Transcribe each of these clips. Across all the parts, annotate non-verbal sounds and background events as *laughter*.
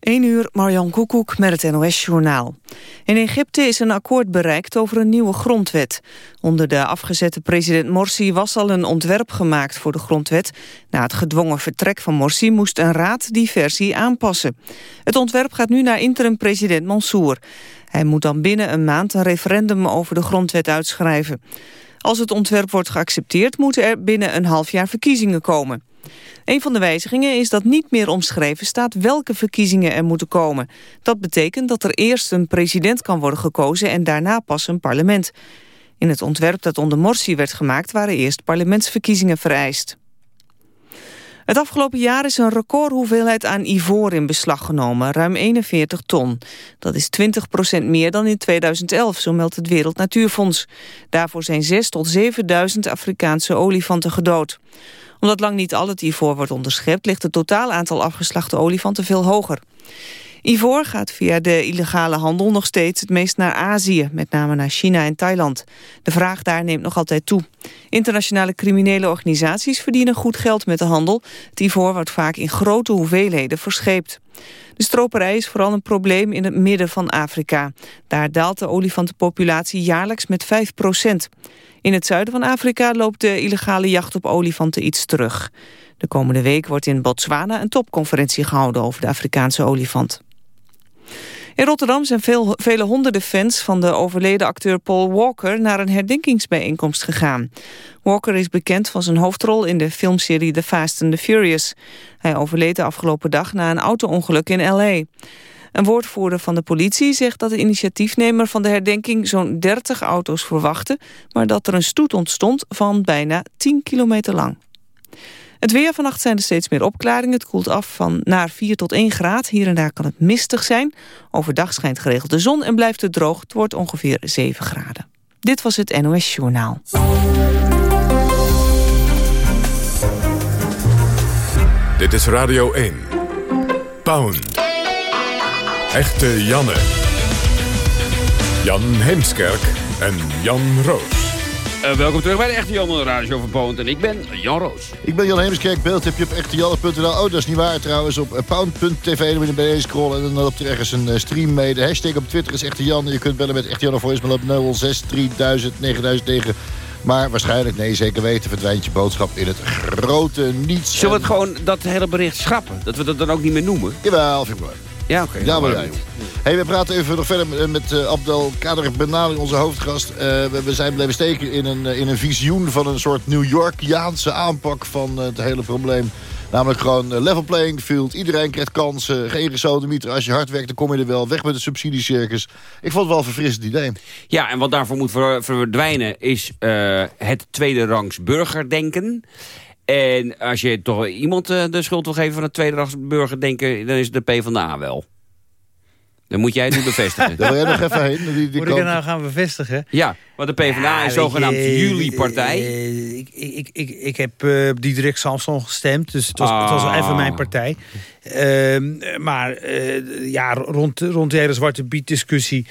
1 uur, Marjan Koekoek met het NOS-journaal. In Egypte is een akkoord bereikt over een nieuwe grondwet. Onder de afgezette president Morsi was al een ontwerp gemaakt voor de grondwet. Na het gedwongen vertrek van Morsi moest een raad die versie aanpassen. Het ontwerp gaat nu naar interim-president Mansour. Hij moet dan binnen een maand een referendum over de grondwet uitschrijven. Als het ontwerp wordt geaccepteerd, moeten er binnen een half jaar verkiezingen komen. Een van de wijzigingen is dat niet meer omschreven staat welke verkiezingen er moeten komen. Dat betekent dat er eerst een president kan worden gekozen en daarna pas een parlement. In het ontwerp dat onder Morsi werd gemaakt waren eerst parlementsverkiezingen vereist. Het afgelopen jaar is een recordhoeveelheid aan ivoor in beslag genomen, ruim 41 ton. Dat is 20% meer dan in 2011, zo meldt het Wereld Natuurfonds. Daarvoor zijn 6 tot 7000 Afrikaanse olifanten gedood omdat lang niet al het ivoor wordt onderschept... ligt het totaal aantal afgeslachte olifanten veel hoger. Ivoor gaat via de illegale handel nog steeds het meest naar Azië, met name naar China en Thailand. De vraag daar neemt nog altijd toe. Internationale criminele organisaties verdienen goed geld met de handel. Het ivoor wordt vaak in grote hoeveelheden verscheept. De stroperij is vooral een probleem in het midden van Afrika. Daar daalt de olifantenpopulatie jaarlijks met 5 procent. In het zuiden van Afrika loopt de illegale jacht op olifanten iets terug. De komende week wordt in Botswana een topconferentie gehouden over de Afrikaanse olifant. In Rotterdam zijn vele honderden fans van de overleden acteur Paul Walker naar een herdenkingsbijeenkomst gegaan. Walker is bekend van zijn hoofdrol in de filmserie The Fast and the Furious. Hij overleed de afgelopen dag na een auto-ongeluk in L.A. Een woordvoerder van de politie zegt dat de initiatiefnemer van de herdenking zo'n 30 auto's verwachtte, maar dat er een stoet ontstond van bijna 10 kilometer lang. Het weer vannacht zijn er steeds meer opklaringen. Het koelt af van naar 4 tot 1 graad. Hier en daar kan het mistig zijn. Overdag schijnt geregeld de zon en blijft het droog. Het wordt ongeveer 7 graden. Dit was het NOS Journaal. Dit is Radio 1. Pound. Echte Janne. Jan Heemskerk en Jan Roos. Uh, welkom terug bij de Echte Jan Radio van Pound. En ik ben Jan Roos. Ik ben Jan Heemskerk. Beeld heb je op echtejanne.nl. Oh, dat is niet waar trouwens. Op uh, pound.tv. Dan moet je beneden scrollen. En dan loopt er ergens een uh, stream mee. De hashtag op Twitter is Echte Jan. Je kunt bellen met Echte Jan voicemail op 06 3000 9009. Maar waarschijnlijk, nee, zeker weten, verdwijnt je boodschap in het grote niets. Zullen we het gewoon dat hele bericht schrappen? Dat we dat dan ook niet meer noemen? Jawel, vind ik wel. Ja, oké. ja, maar jij. Hey, we praten even nog verder met uh, Abdel Kader Benali, onze hoofdgast. Uh, we, we, zijn blijven steken in een, in een visioen van een soort New Yorkiaanse aanpak van het hele probleem. Namelijk gewoon level playing field. Iedereen krijgt kansen. Geen gesodemieter. Als je hard werkt, dan kom je er wel. Weg met het subsidiecircus. Ik vond het wel een verfrissend idee. Ja, en wat daarvoor moet verdwijnen is het tweede rangs burgerdenken. En als je toch iemand de schuld wil geven van het tweede rangs burgerdenken... dan is het de PvdA wel. Dan moet jij het nu *laughs* bevestigen. Daar wil jij nog even heen. Die, die moet ik het nou gaan bevestigen? Ja, want de PvdA is zogenaamd jullie partij. Uh, ik, ik, ik, ik heb uh, Diederik Samson gestemd, dus het was, het was wel even mijn partij. Uh, maar uh, ja, rond, rond de hele Zwarte Biet discussie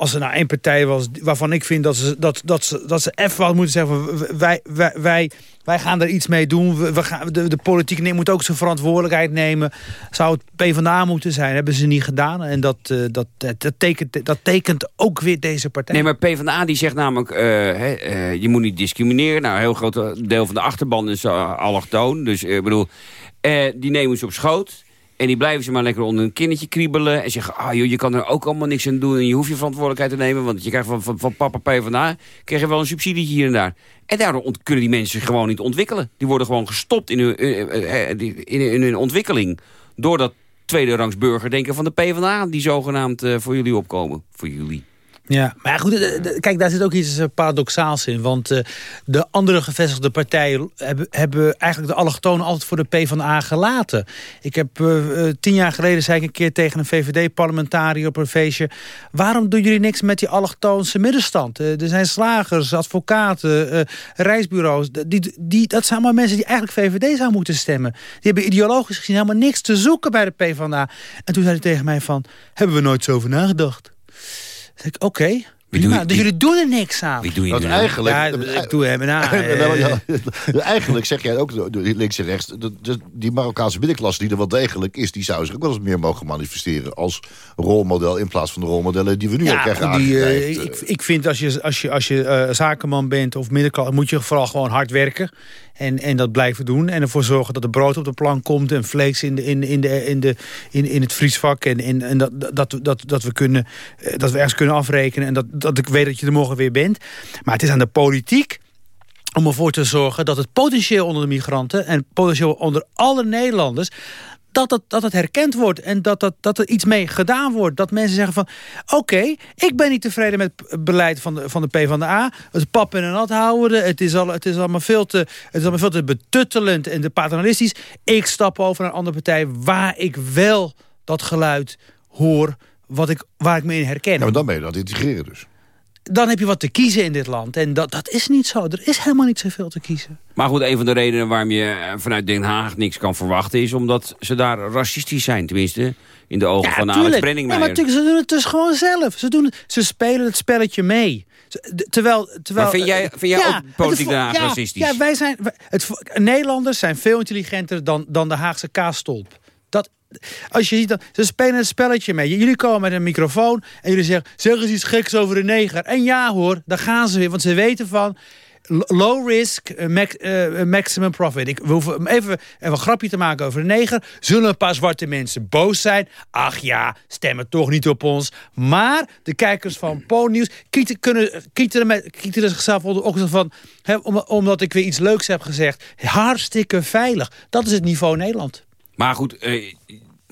als er nou één partij was waarvan ik vind dat ze, dat, dat ze, dat ze even wat moeten zeggen... wij, wij, wij, wij gaan er iets mee doen. We, gaan, de, de politiek moet ook zijn verantwoordelijkheid nemen. Zou het PvdA moeten zijn, hebben ze niet gedaan. En dat, uh, dat, dat, tekent, dat tekent ook weer deze partij. Nee, maar PvdA die zegt namelijk... Uh, uh, je moet niet discrimineren. Nou, een heel groot deel van de achterban is allochtoon. Dus ik bedoel, die nemen ze op schoot... En die blijven ze maar lekker onder een kindertje kriebelen. En zeggen, ah joh, je kan er ook allemaal niks aan doen. En je hoeft je verantwoordelijkheid te nemen. Want je krijgt van, van, van papa PvdA krijg je wel een subsidie hier en daar. En daardoor kunnen die mensen gewoon niet ontwikkelen. Die worden gewoon gestopt in hun, in, in hun ontwikkeling. Door dat tweede rangs burgerdenken van de PvdA. Die zogenaamd voor jullie opkomen. Voor jullie. Ja, maar goed, kijk, daar zit ook iets eh, paradoxaals in. Want de andere gevestigde partijen hebben, eigenlijk de allochtonen altijd voor de PvdA gelaten. Ik heb tien jaar geleden zei ik een keer tegen een VVD-parlementariër op een feestje... waarom doen jullie niks met die allochtoonse middenstand? er zijn slagers, advocaten, reisbureaus. Die, die, dat zijn allemaal mensen die eigenlijk VVD zouden moeten stemmen. Die hebben ideologisch gezien helemaal niks te zoeken bij de PvdA. En toen zei hij tegen mij van, hebben we nooit zo over nagedacht? Oké, Wie doe je- Nou, dus wie- jullie doen er niks aan. Wie doe je Want nu eigenlijk... ja, *laughs* ik doe hem na. Nou, eh, *laughs* ja, eigenlijk zeg jij ook door links en rechts... die Marokkaanse middenklasse die er wel degelijk is... die zou zich ook wel eens meer mogen manifesteren als rolmodel... in plaats van de rolmodellen die we nu al Ja, krijgen die, eh, aangereikt. ik, ik vind als je, als je, als je eh, zakenman bent of middenklasse... moet je vooral gewoon hard werken. En, en dat blijven doen. En ervoor zorgen dat er brood op de plank komt... en vlees in, de, in, in, de, in, de, in, in het vriesvak. En, en, en dat, dat, dat, dat, we kunnen, eh, dat we ergens kunnen afrekenen. En dat, dat ik weet dat je er morgen weer bent. Maar het is aan de politiek om ervoor te zorgen dat het potentieel onder de migranten... en potentieel onder alle Nederlanders... Dat het, dat het herkend wordt en dat, dat, dat er iets mee gedaan wordt. Dat mensen zeggen van, oké, ik ben niet tevreden met het beleid van de, van de PvdA. Het pap in een nat houden, het is, al, het, is allemaal veel te, het is allemaal veel te betuttelend en te paternalistisch. Ik stap over naar een andere partij waar ik wel dat geluid hoor wat ik, waar ik me in herken Ja, maar dan ben je dat integreren dus. Dan heb je wat te kiezen in dit land. En dat, dat is niet zo. Er is helemaal niet zoveel te kiezen. Maar goed, een van de redenen waarom je eh, vanuit Den Haag niks kan verwachten... is omdat ze daar racistisch zijn, tenminste. In de ogen van Alex tuurlijk. Ja, Brenningmeijer. maar natuurlijk, ze doen het dus gewoon zelf. Ze, doen het, ze spelen het spelletje mee. Terwijl, terwijl, Maar vind jij- vind jij ook politiek Den Haag ja, racistisch? Ja, wij zijn, het, Nederlanders zijn veel intelligenter dan, dan de Haagse kaasstolp. Dat, als je ziet, dat, ze spelen het spelletje mee. Jullie komen met een microfoon en jullie zeggen... zeg eens iets geks over een neger. En ja hoor, daar gaan ze weer. Want ze weten van... Low risk, eh, max- eh, maximum profit. Ik, we hoeven even, even een grapje te maken over een neger. Zullen een paar zwarte mensen boos zijn? Ach ja, stemmen toch niet op ons. Maar de kijkers van Po-nieuws kieten, kieten, zichzelf onder zo van... Omdat ik weer iets leuks heb gezegd. Hartstikke veilig. Dat is het niveau Nederland. Maar goed, eh,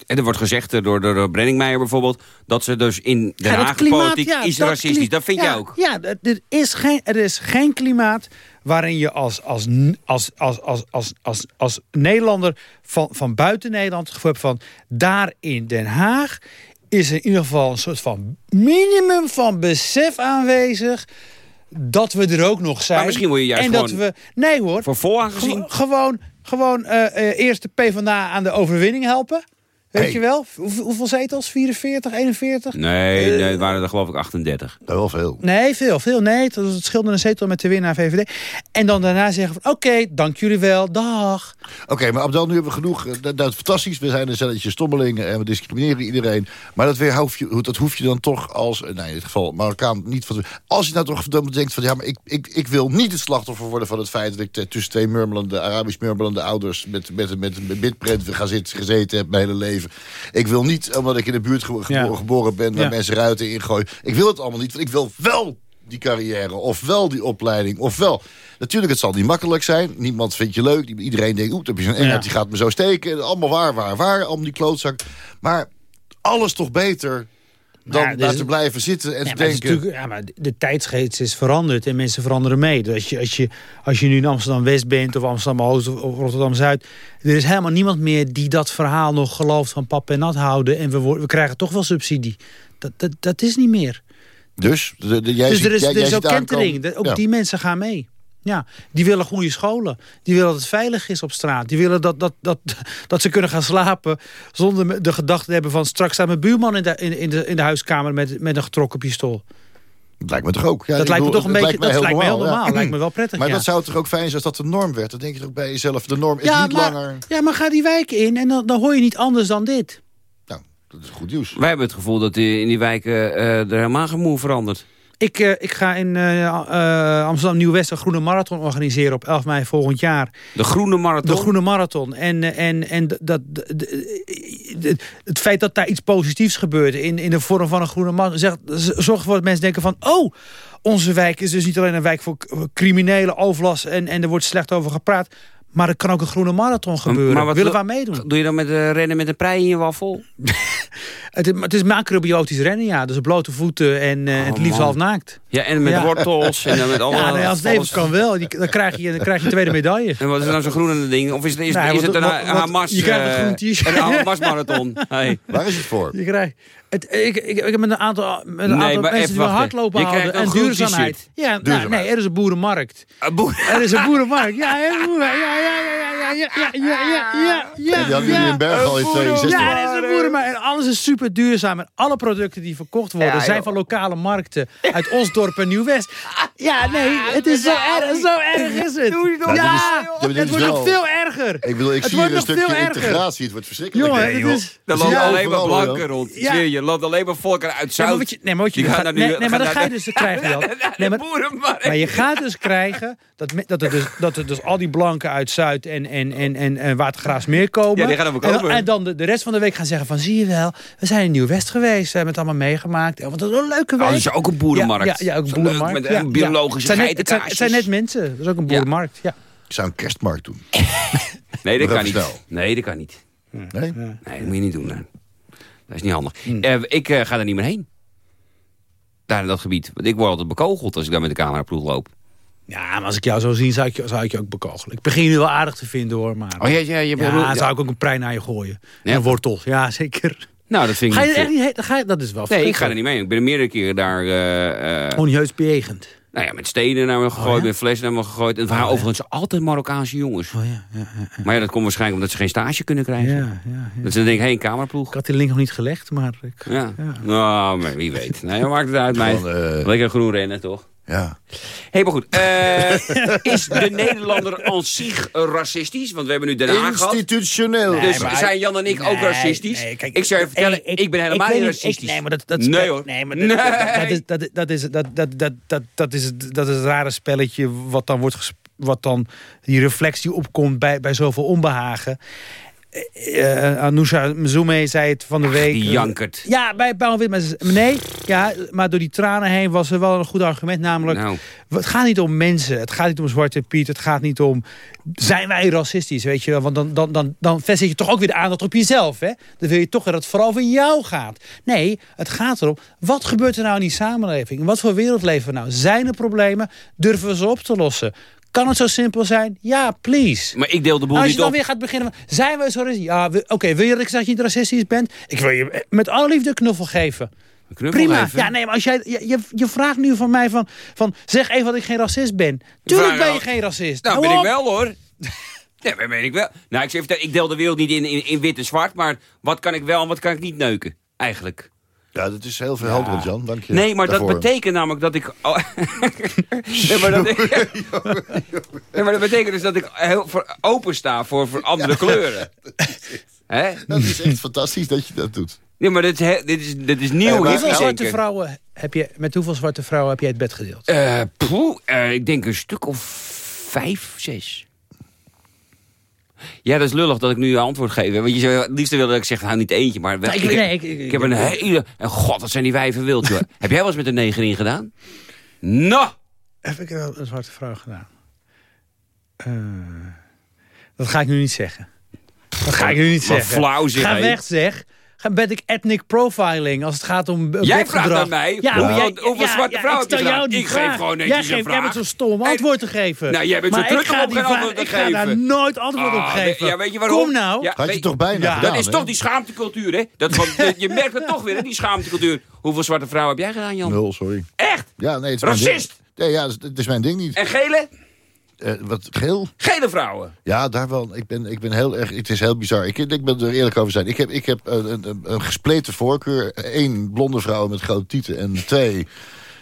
er wordt gezegd eh, door, door Brenningmeijer bijvoorbeeld... dat ze dus in Den Ja, politiek ja, is dat racistisch. Dat vind ja, jij ook? Ja, er- is geen, er is geen klimaat waarin je als, als, als, als, als, als, als, als Nederlander van, van buiten Nederland... het gevoel hebt van daar in Den Haag... is er in ieder geval een soort van minimum van besef aanwezig... dat we er ook nog zijn. Maar misschien word je juist en dat we, Nee hoor, Voor vooraangezien? Gewo- gewoon, gewoon eh, eh, eerst de PvdA aan de overwinning helpen. Weet Hey. je wel? Hoeveel, hoeveel zetels? 44, 41? Nee, nee, het waren er geloof ik 38. Nou, wel veel. Nee, veel, veel. Nee, het, het scheelde een zetel met de winnaar VVD. En dan daarna zeggen van, oké, dank jullie wel, dag. Oké, maar Abdel, nu hebben we genoeg. Eh, Dat, dat is fantastisch. We zijn een stelletje stommelingen en we discrimineren iedereen. Maar dat, weer hoef je, dat hoef je dan toch als, eh, nou in dit geval Marokkaan, niet van. Als je nou toch dan denkt van ja, maar ik, ik, ik wil niet het slachtoffer worden van het feit dat ik tussen twee murmelende, Arabisch murmelende ouders met, met, met een bitprint ga zitten, gezeten heb mijn hele leven. Ik wil niet, omdat ik in de buurt Ja. geboren ben, waar mensen ruiten ingooien. Ik wil het allemaal niet, want ik wil wel die carrière, of wel die opleiding, of wel. Natuurlijk, het zal niet makkelijk zijn. Niemand vindt je leuk. Iedereen denkt, oeh, heb je zo'n engert, Ja. die gaat me zo steken. Allemaal waar, waar, waar, om die klootzak. Maar alles toch beter dan daar dus- blijven zitten en Ja, te denken... natuurlijk- ja, maar de- tijdsgeest is veranderd en mensen veranderen mee. Dus als je, als je, als je nu in Amsterdam-West bent of Amsterdam-Oost of Rotterdam-Zuid... er is helemaal niemand meer die dat verhaal nog gelooft van pap en nat houden... en we, we krijgen toch wel subsidie. Dat, dat, dat is niet meer. Dus, de, de- jij dus ziet- er is, jij- er is ook kentering. Ook Ja. die mensen gaan mee. Ja, die willen goede scholen. Die willen dat het veilig is op straat. Die willen dat, dat, dat, *laughs* dat ze kunnen gaan slapen... zonder de gedachte te hebben van... straks staat mijn buurman in de, in, in de, in de huiskamer met, met een getrokken pistool. Dat lijkt me toch ook. Ja, dat lijkt me toch een beetje... Dat lijkt me heel normaal. ja. Lijkt me wel prettig, Maar ja. dat zou toch ook fijn zijn als dat de norm werd? Dan denk je toch bij jezelf, de norm is ja, niet maar, langer... Ja, maar ga die wijken in en dan, dan hoor je niet anders dan dit. Nou, dat is goed nieuws. Wij hebben het gevoel dat die- in die wijken eh, er helemaal geen moe verandert. Ik, eh, ik ga in eh, eh, Amsterdam Nieuw-West een groene marathon organiseren op 11 mei volgend jaar. De groene marathon. De groene marathon. En, en, en dat, het feit dat daar iets positiefs gebeurt in, in de vorm van een groene marathon... Zegt, zorgt ervoor dat mensen denken van... oh, onze wijk is dus niet alleen een wijk voor k- criminele overlast... en, en er wordt slecht over gepraat... maar er kan ook een groene marathon gebeuren. maar wat Willen we aan meedoen? Doe je dan met rennen met een prei in je waffel? *laughs* Het, het is macrobiotisch rennen, ja. Dus op blote voeten en uh, oh, het liefst half naakt. Ja, en met ja. wortels en eh, met alle... *laughs* Ja, nee, als nou het even kan wel. Die, dan krijg je, dan krijg je tweede medaille. En wat is nou zo'n groenende ding? Of is, is, nee, is wat, het een wat, Hamas... Je krijgt eh, een groen Een Hamas-marathon. *laughs* Hey. Waar is het voor? Je krijgt... Het, ik, ik, ik heb met een aantal, met een nee, aantal mensen die wel hardlopen houden en duurzaamheid. Ja, nou, nee, er is een boerenmarkt. Een boer... *laughs* Er is een boerenmarkt. Ja, een ja, ja, ja, ja ja, ja, ja, ja, ja. En die hadden jullie in Berg al in 2016. Ja, Er is een boerenmarkt. En alles is super duurzaam. En alle producten die verkocht worden Ja, zijn van lokale markten. Uit *laughs* Osdorp en Nieuw-West. Ja, nee, het is zo erg, zo erg is het. *laughs* Ja, maar dit het wordt nog veel erger. Ik bedoel, ik Het zie hier een nog veel stukje erger. integratie. Het wordt verschrikkelijk. Jongen, Nee, het joh. is... Er loopt je alleen maar blanken rond. Ja. Zie je, loopt alleen maar volken uit maar Zuid. wat je, nee, maar je, gaat- nu- nee, nee, maar dat ga je dus krijgen, *laughs* Jan. Nee, maar, maar je gaat dus krijgen dat, me- dat, er dus, dat er dus al die blanken uit Zuid en, en, en, en, en Watergraafsmeer komen. Ja, die gaan komen. en dan de, de rest van de week gaan zeggen van, zie je wel, we zijn in Nieuw-West geweest. We hebben het allemaal meegemaakt. Want dat is een leuke Oh, week. dat is ook een boerenmarkt. Ja, ja, ja ook een leuk, boerenmarkt. Met Ja, een ja. biologische Het zijn, net, het, zijn, het zijn net mensen. Dat is ook een boerenmarkt. Ja. Ik zou een kerstmarkt doen. *laughs* Nee, dat kan niet. snel. Nee, dat kan niet. Nee? Nee, dat moet je niet doen. nee. Dat is niet handig. Hmm. Eh, ik eh, ga er niet meer heen. Daar in dat gebied. Want ik word altijd bekogeld als ik daar met de cameraploeg loop. ja, maar als ik jou zo zie, zou ik, je- zou ik je ook bekogelen. Ik begin je nu wel aardig te vinden hoor. Maar Oh ja, ja, je ja, bedoelt- ja. zou ik ook een prei naar je gooien. Ja. En wortels, ja zeker. Nou, dat vind ik Ga je niet... echt niet heen? Ga je, dat is wel Nee, ik ga er niet mee. Ik ben er meerdere keren daar... eh, eh, Onheus bejegend. nou ja, met stenen naar me gegooid, Oh, ja? met flessen naar me gegooid. En het waren Oh, ja. overigens altijd Marokkaanse jongens. Oh ja, ja, ja. Maar ja, dat komt waarschijnlijk omdat ze geen stage kunnen krijgen. ja, ja, ja. Dat ze denken, hé, een kameraploeg. Ik had die link nog niet gelegd, maar... Ik, Ja. Ja. Nou, maar wie weet. Nee, maakt het uit, mij. Eh, Lekker groen rennen, toch? Ja. Hé, maar goed. eh, *laughs* is de Nederlander aan zich racistisch? Want we hebben nu Den Haag gehad. Institutioneel. Dus maar- zijn Jan en ik ook racistisch? nee, kijk, ik zou je vertellen, ik, ik- ben helemaal ik niet racistisch. ik- nee, maar dat, dat Nee, hoor. Nee, maar Nee. dat, dat, is, dat, dat, is, dat, dat, dat, dat, dat, is, het- dat is het rare spelletje wat dan wordt wat dan die reflectie opkomt bij, bij zoveel onbehagen. Eh eh, Anousha Mzoume zei het van de week. Die jankert. Ja, bij Paul Witman. ze- Nee, ja, maar door die tranen heen was er wel een goed argument. Namelijk, Nou. het gaat niet om mensen. Het gaat niet om Zwarte Piet. Het gaat niet om, zijn wij racistisch, weet je wel? Want dan, dan, dan, dan vestig je toch ook weer de aandacht op jezelf, hè? Dan wil je toch dat het vooral over jou gaat. Nee, het gaat erom, wat gebeurt er nou in die samenleving? Wat voor wereld leven we nou? Zijn er problemen? Durven we ze op te lossen? Kan het zo simpel zijn? Ja, please. Maar ik deel de boel Nou, als niet je dan op. weer gaat beginnen van, zijn we zo racistisch? Ja, oké, wil je dat ik zeg dat je niet racistisch bent? Ik wil je met alle liefde een knuffel geven. Knuffel Prima. Ja, nee, maar als jij, je, je, vraagt nu van mij van, van, zeg even dat ik geen racist ben. Tuurlijk ben je geen racist. Nou, ben ik wel hoor. *laughs* Ja, dat ben ik wel. Nou, ik, zeg, even, ik deel de wereld niet in, in, in wit en zwart, maar wat kan ik wel en wat kan ik niet neuken? Eigenlijk. Ja, dat is heel verhelderend, Jan. Dank je Nee, maar daarvoor. dat betekent namelijk dat ik... Oh. *laughs* nee, maar dat, nee, maar dat betekent dus dat ik heel voor open sta voor, voor andere kleuren. *laughs* Hè? Dat is echt fantastisch dat je dat doet. Nee, maar dit, is dit, is, dit is nieuw. Hey, hip Hoeveel zwarte vrouwen heb je, met hoeveel zwarte vrouwen heb jij het bed gedeeld? Eh, poeh, eh, ik denk een stuk of vijf, zes. Ja, dat is lullig dat ik nu een antwoord geef. Want je zou het liefst willen dat ik zeg, nou niet eentje, maar wel. Nee, ik, ik- nee, ik- ik- ik heb een hele... En god, wat zijn die wijven wild, joh. *laughs* heb jij wel eens met een negen in gedaan? Nou! Heb ik wel een zwarte vrouw gedaan? Eh, dat ga ik nu niet zeggen. Dat ga ik nu niet Wat zeggen. flauw zeg, Ga weg zeg. Ben ik ethnic profiling als het gaat om eh, Jij vraagt aan mij, Ja, hoeveel- maar jij, hoeveel ja, zwarte ja, vrouwen ik heb je stel jou gedaan? die Ik geef gewoon netjes Jij, een geeft, jij vraag. bent zo stom antwoord te geven. Nou, jij bent zo druk ik om geen antwoord te Ik ga daar geven. nooit antwoord op Ah, geven. ja, weet je waarom? Kom nou. Ja, Had je toch bijna Ja, gedaan, Dat is toch die schaamtecultuur, hè? Dat van, *laughs* je, merkt het toch weer, hè, die schaamtecultuur. Hoeveel zwarte vrouwen heb jij gedaan, Jan? Nul, sorry. Echt? Ja, nee, het is Racist! Nee, ja, het is mijn ding niet. En gele? Eh, wat, geel? Gele vrouwen. Ja, daar wel. Ik ben, ik ben heel erg... Het is heel bizar. Ik, ik ben er eerlijk over zijn. Ik heb, ik heb een, een, een gespleten voorkeur. Eén, blonde vrouwen met grote tieten. En twee...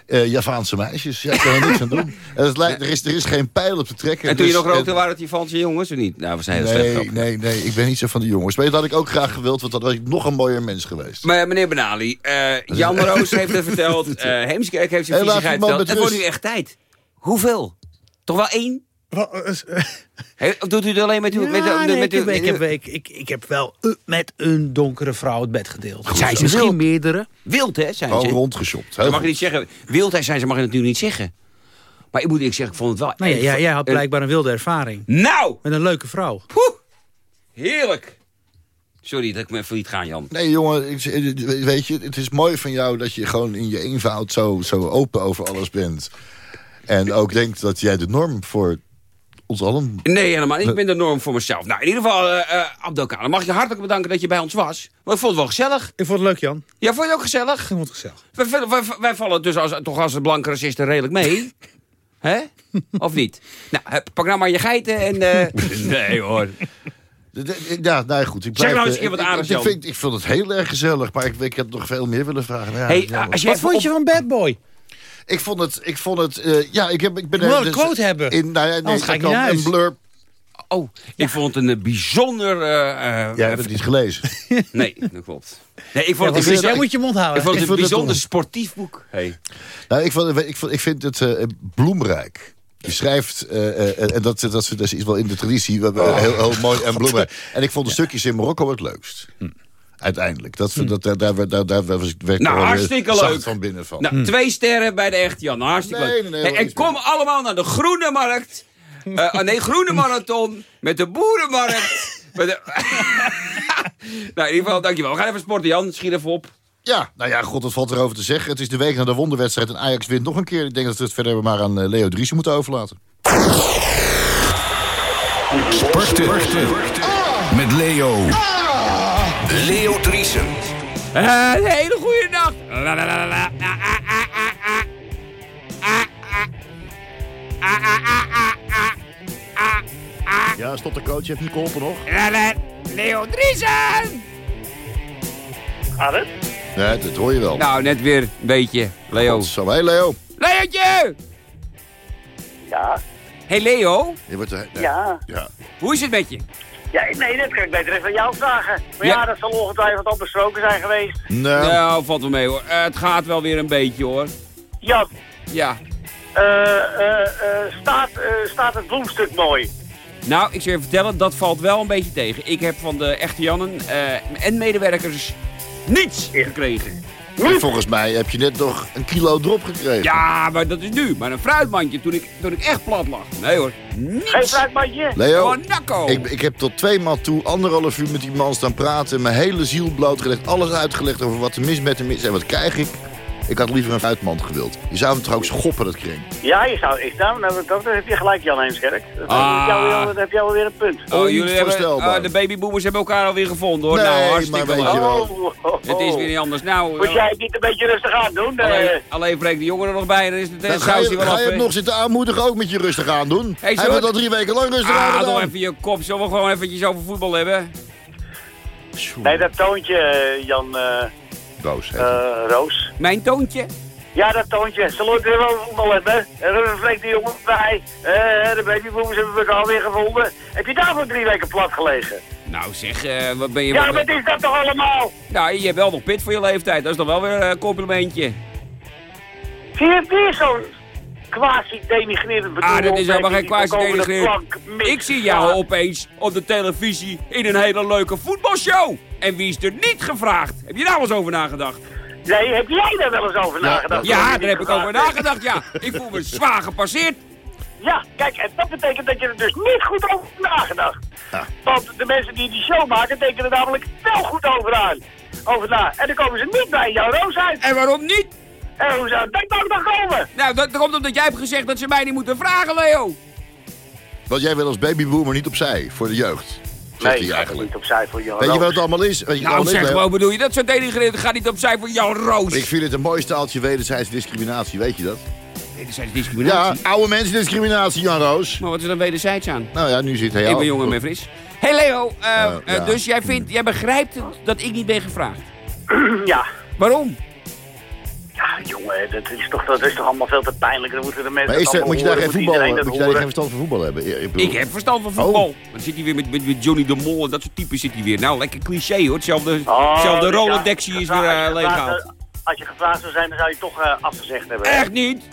eh, Javaanse meisjes. Ja, ik kan er niks aan doen. En het lijkt, er, is, er is geen pijl op te trekken. En toen je dus- nog rookte, en- waren het die Franse jongens of niet? Nou, we zijn heel Nee, nee, nee. Ik ben niet zo van de jongens. Maar dat had ik ook graag gewild. Want dan was ik nog een mooier mens geweest. Maar meneer Benali, eh, Jan Roos heeft het verteld. *laughs* eh Heemskerk heeft zijn viezigheid verteld. Het wordt nu echt tijd. Hoeveel? Toch wel één? Of *laughs* doet u het alleen met uw... Met, nee, met ik, uw- heb, ik, heb, ik, ik, ik heb wel eh, met een donkere vrouw het bed gedeeld. Zijn ze Misschien wild? meerdere. Wild, hè, zijn Gewoon ze. rondgeshopt. Heel Dat mag je goed. niet zeggen. Wildheid zijn ze, mag je natuurlijk niet zeggen. Maar ik moet eerlijk zeggen, ik vond het wel... Nou ja, jij, jij had een- blijkbaar een wilde ervaring. Nou! Met een leuke vrouw. Poeh, heerlijk. Sorry dat ik me even liet gaan, Jan. Nee, jongen, ik, weet je, het is mooi van jou dat je gewoon in je eenvoud zo, zo open over alles bent. En ook denkt dat jij de norm voor ons allen... Nee, helemaal niet. Ik ben de norm voor mezelf. Nou, in ieder geval, eh uh, Abdelkader, mag ik je hartelijk bedanken dat je bij ons was. Want ik vond het wel gezellig. Ik vond het leuk, Jan. Ja, vond je het ook gezellig? Ik vond het gezellig. Wij, wij- wij- wij vallen dus als, toch als blanke racisten redelijk mee. *laughs* Hè? Of niet? Nou, eh, pak nou maar je geiten en... eh, *laughs* nee hoor. *laughs* Ja, nou goed. Ik Zeg blijf, nou eens eh, een keer wat ik- aardigs, ik, vind, ik vond het heel erg gezellig, maar ik, ik heb nog veel meer willen vragen. Maar ja, Hey, als je Wat vond je op- van Bad Boy? Ik vond het, ik vond het, eh, ja, ik, heb, ik ben er een quote hebben. In, nou ja, nee, Anders ga ik naar Een blurb. Oh, ik vond het een eh, bijzonder... eh, eh, Jij hebt het niet gelezen. *laughs* Nee, dat klopt. Nee, ik Ja, vond het dus een jij bijzonder- moet je mond ik houden. vond Ik het een vond het bijzonder toch- sportief boek. Hey. Nou, ik, vond, ik, vond, ik vind het eh, bloemrijk. Je schrijft, eh, eh, en dat, dat, dat is wel in de traditie, we hebben heel, heel mooi en bloemrijk. En ik vond de stukjes in Marokko het leukst. Uiteindelijk. Dat, dat, daar, daar, daar, daar was ik werd ik Nou, wel weer hartstikke zacht leuk. van binnen van. Nou, twee sterren bij de echte Jan. Hartstikke Nee, leuk. nee, en kom meer. allemaal naar de Groene Markt. Eh, oh nee, Groene Marathon. Met de Boerenmarkt. *laughs* met de... *laughs* nou, in ieder geval, dankjewel. We gaan even sporten, Jan. Schiet even op. Ja, nou ja, god, wat valt erover te zeggen? Het is de week na de wonderwedstrijd en Ajax wint nog een keer. Ik denk dat we het verder maar aan eh, Leo Driessen moeten overlaten. Sporten. Met Leo. Leo Driesen. Eh, een hele goede nacht. Ja, stop de coach, heeft niet geholpen nog. Leo Driesen! Ja, dat hoor je wel. Nou, net weer een beetje, Leo. Zo, hé Leo. Leontje! Ja, Hey Leo, Je wordt er, ja. ja. hoe is het met je? Ja, nee, dat kan ik beter even aan jou vragen. Maar ja, Ja. dat zal ongetwijfeld al besproken zijn geweest. Nou, Nou, valt wel mee hoor. Eh, het gaat wel weer een beetje hoor. Jan, Ja. eh, eh, eh, staat, eh, staat het bloemstuk mooi? Nou, ik zal je vertellen, dat valt wel een beetje tegen. Ik heb van de echte Jannen eh, en medewerkers niets gekregen. En volgens mij heb je net nog een kilo drop gekregen. Ja, maar dat is nu. Maar een fruitmandje toen ik, toen ik echt plat lag. Nee hoor, Geen niets. fruitmandje? Leo, nakko. ik, ik heb tot twee maal toe anderhalf uur met die man staan praten. Mijn hele ziel blootgelegd. Alles uitgelegd over wat er mis met hem is. En wat krijg ik? Ik had liever een fruitmand gewild. Je zou hem toch ook schoppen, dat kring. Ja, je zou, ik, nou, nou, dat, dat heb je gelijk, Jan Heemskerk. Dat, Ah. heb jou, weer- dat heb jou weer een punt. Oh, jullie hebben, ah, de babyboomers hebben elkaar alweer gevonden hoor. Nee, nou, maar hartstikke weet leuk. je wel. Oh, oh, oh. Het is weer niet anders. Nou, Moet jij het niet een beetje rustig aan doen? Eh, alleen, alleen breekt de jongen er nog bij. Dan is het Dan ga je, wel ga af. je hè. nog zitten aanmoedigen ook met je rustig aan doen. Hey, Hij zo- heeft al drie weken lang rustig aan Ah, gedaan. nog even je kop. Zullen we gewoon eventjes over voetbal hebben? nee, dat toontje, eh, Jan eh, Roos, heet eh. Roos. Mijn toontje? Ja, dat toontje. Zullen we het weer over voetbal hebben? Er vleekt de jongen bij. Eh, de babyboomers hebben we elkaar weer gevonden. Heb je daarvoor drie weken plat gelegen? Nou zeg, eh, wat ben je... Ja, wat- is dat toch allemaal? Nou, je hebt wel nog pit voor je leeftijd. Dat is dan wel weer een complimentje. Zie je weer zo'n quasi-denigrerend bedoel Ah, dat is helemaal geen opmerking die quasi ook over de denigrerend. plank mixt Ik zie jou opeens op de televisie in een hele leuke voetbalshow. En wie is er niet gevraagd? Heb je daar wel eens over nagedacht? Nee, heb jij daar wel eens over Ja, nagedacht? Ja, daar heb ik over nagedacht, ja. Ik voel me zwaar gepasseerd. Ja, kijk, en dat betekent dat je er dus niet goed over hebt nagedacht. Ja. Want de mensen die die show maken, denken er namelijk wel goed over aan. Over na. En dan komen ze niet bij jouw roos uit. En waarom niet? En hoe zou dat nou dan komen? Nou, dat dat komt omdat jij hebt gezegd dat ze mij niet moeten vragen, Leo. Want jij wil als babyboomer niet opzij voor de jeugd. Zegt hij ik ga eigenlijk. niet opzij voor jou. Weet je wat het allemaal is? Weet je wat het Nou, allemaal is, zeg gewoon, bedoel je dat zo denigrerend? Ga niet opzij voor jouw roos. Ik vind het een mooi staaltje wederzijdse discriminatie, weet je dat? Wederzijds Ja, discriminatie. oude mensen discriminatie, Jan Roos. Maar wat is er wederzijds aan? Nou ja, nu zit hij Ik al. ben jong en ben fris. Hé hey Leo, eh, Ja, eh, ja. dus jij, vindt, jij begrijpt het dat ik niet ben gevraagd. *clears throat* Ja. Waarom? Ja, jongen, dat is, toch, dat is toch allemaal veel te pijnlijk. Dan moeten de mensen Maar is er, moet je daar geen voetbal, moet je daar geen verstand van voetbal hebben? Ik, heb verstand van voetbal. Maar dan zit hij weer met, met, met Johnny de Mol en dat soort typen zit hij weer. Nou, lekker cliché hoor. Hetzelfde, Oh, hetzelfde ja, Rolodexie is weer uh, leeggehaald. Als je gevraagd zou zijn, dan zou je toch eh, afgezegd hebben. Echt niet?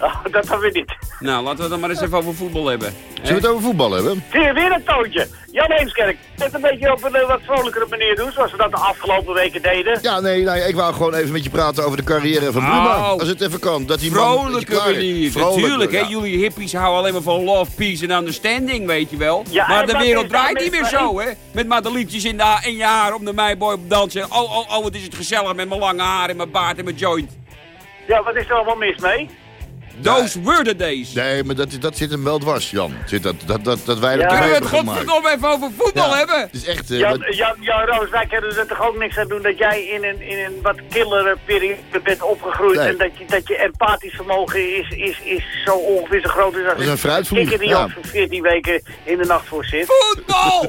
Oh, dat dan weer niet. Nou, laten we het dan maar eens even over voetbal hebben. Zullen we het over voetbal hebben? Zie je weer een toontje. Jan Heemskerk, net een beetje op een eh, wat vrolijkere manier doen, zoals we dat de afgelopen weken deden. Ja, nee, nee, ik wou gewoon even met je praten over de carrière van Bruma. Oh. Als het even kan. Dat die man Vrolijke is. manier. Vrolijk, Natuurlijk, hè. ja. Jullie hippies houden alleen maar van love, peace en understanding, weet je wel. Ja, maar de wereld draait niet meer mee? zo, hè. Met madeliefjes in, de, in je haar om de meiboy op dansen. Oh, oh, oh, wat is het gezellig met mijn lange haar en mijn baard en mijn joint. Ja, wat is er allemaal mis mee? Those were the days. Nee, maar dat, dat zit hem wel dwars, Jan. Zit dat, dat, dat, dat wij Ja. er Kunnen we het godverdomme even over voetbal Ja, hebben? Het is echt... eh, Jan, wat- Jan, Jan Roos, wij kunnen er toch ook niks aan doen dat jij in een, in een wat killere periode bent opgegroeid. Nee. En dat je, dat je empathisch vermogen is, is, is zo ongeveer zo groot als Dat is een fruitvlieg, kikker die ja. al voor 14 weken in de nacht voor zit. Voetbal! *laughs*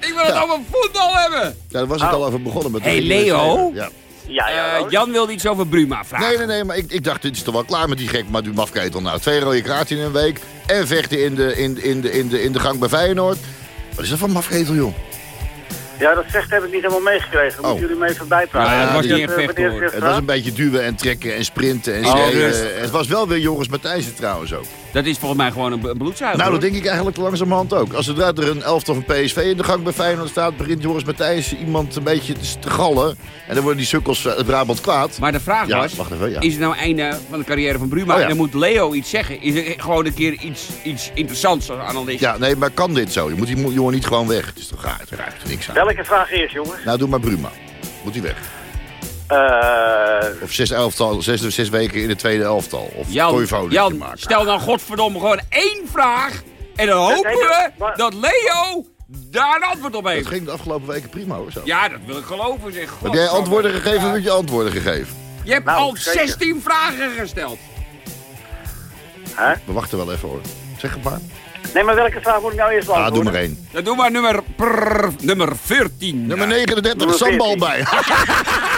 Ik wil het over voetbal hebben. ja, daar was ik al over begonnen. Met Hey, Leo. Ja. Ja, ja, Eh. Jan wilde iets over Bruma vragen. Nee, nee, nee, maar ik, ik dacht, dit is toch wel klaar met die gek, maar die mafketel. Nou, twee rode kaarten in een week en vechten in de, in, in, de, in, de, in de gang bij Feyenoord. Wat is dat voor een mafketel, joh? Ja, dat zegt heb ik niet helemaal meegekregen. Oh. Moeten jullie me even bijpraten. Ja, was niet het, hoor. het was een beetje duwen en trekken en sprinten en Oh, het was wel weer Joris Matthijssen trouwens ook. Dat is volgens mij gewoon een, een bloedzuiger. Nou, dat hoor. denk ik eigenlijk langzamerhand ook. Als er er een elftal van PSV in de gang bij Feyenoord staat... begint Joris Matthijssen iemand een beetje te gallen. En dan worden die sukkels uit Brabant kwaad. Maar de vraag Ja, was, wacht even, ja. is het nou einde van de carrière van Bruma? Oh, ja. En dan moet Leo iets zeggen. Is er gewoon een keer iets, iets interessants als analist? Ja, nee, maar kan dit zo? Je moet die jongen niet gewoon weg. Het is toch raar, het er niks aan. Welke vraag eerst, jongens? Nou, doe maar Bruma. Moet hij weg? Eh, Of zes, elftal, zes, zes weken in de tweede elftal. Of Jan, Jan maken. stel nou godverdomme gewoon één vraag. En dan hopen we dat Leo daar een antwoord op Dat heeft. ging de afgelopen weken prima hoor. Zo. Ja, dat wil ik geloven, zeg. Heb jij antwoorden gegeven of heb je antwoorden gegeven? Je hebt Nou, al zeker. 16 vragen gesteld. hè? We wachten wel even hoor. Zeg het maar. Nee, maar welke vraag moet ik nou eerst Ah, doe beantwoorden? maar één. Dan doe maar nummer, prrr, nummer 14. Nummer 39, Nummer sambal 14. bij. *laughs*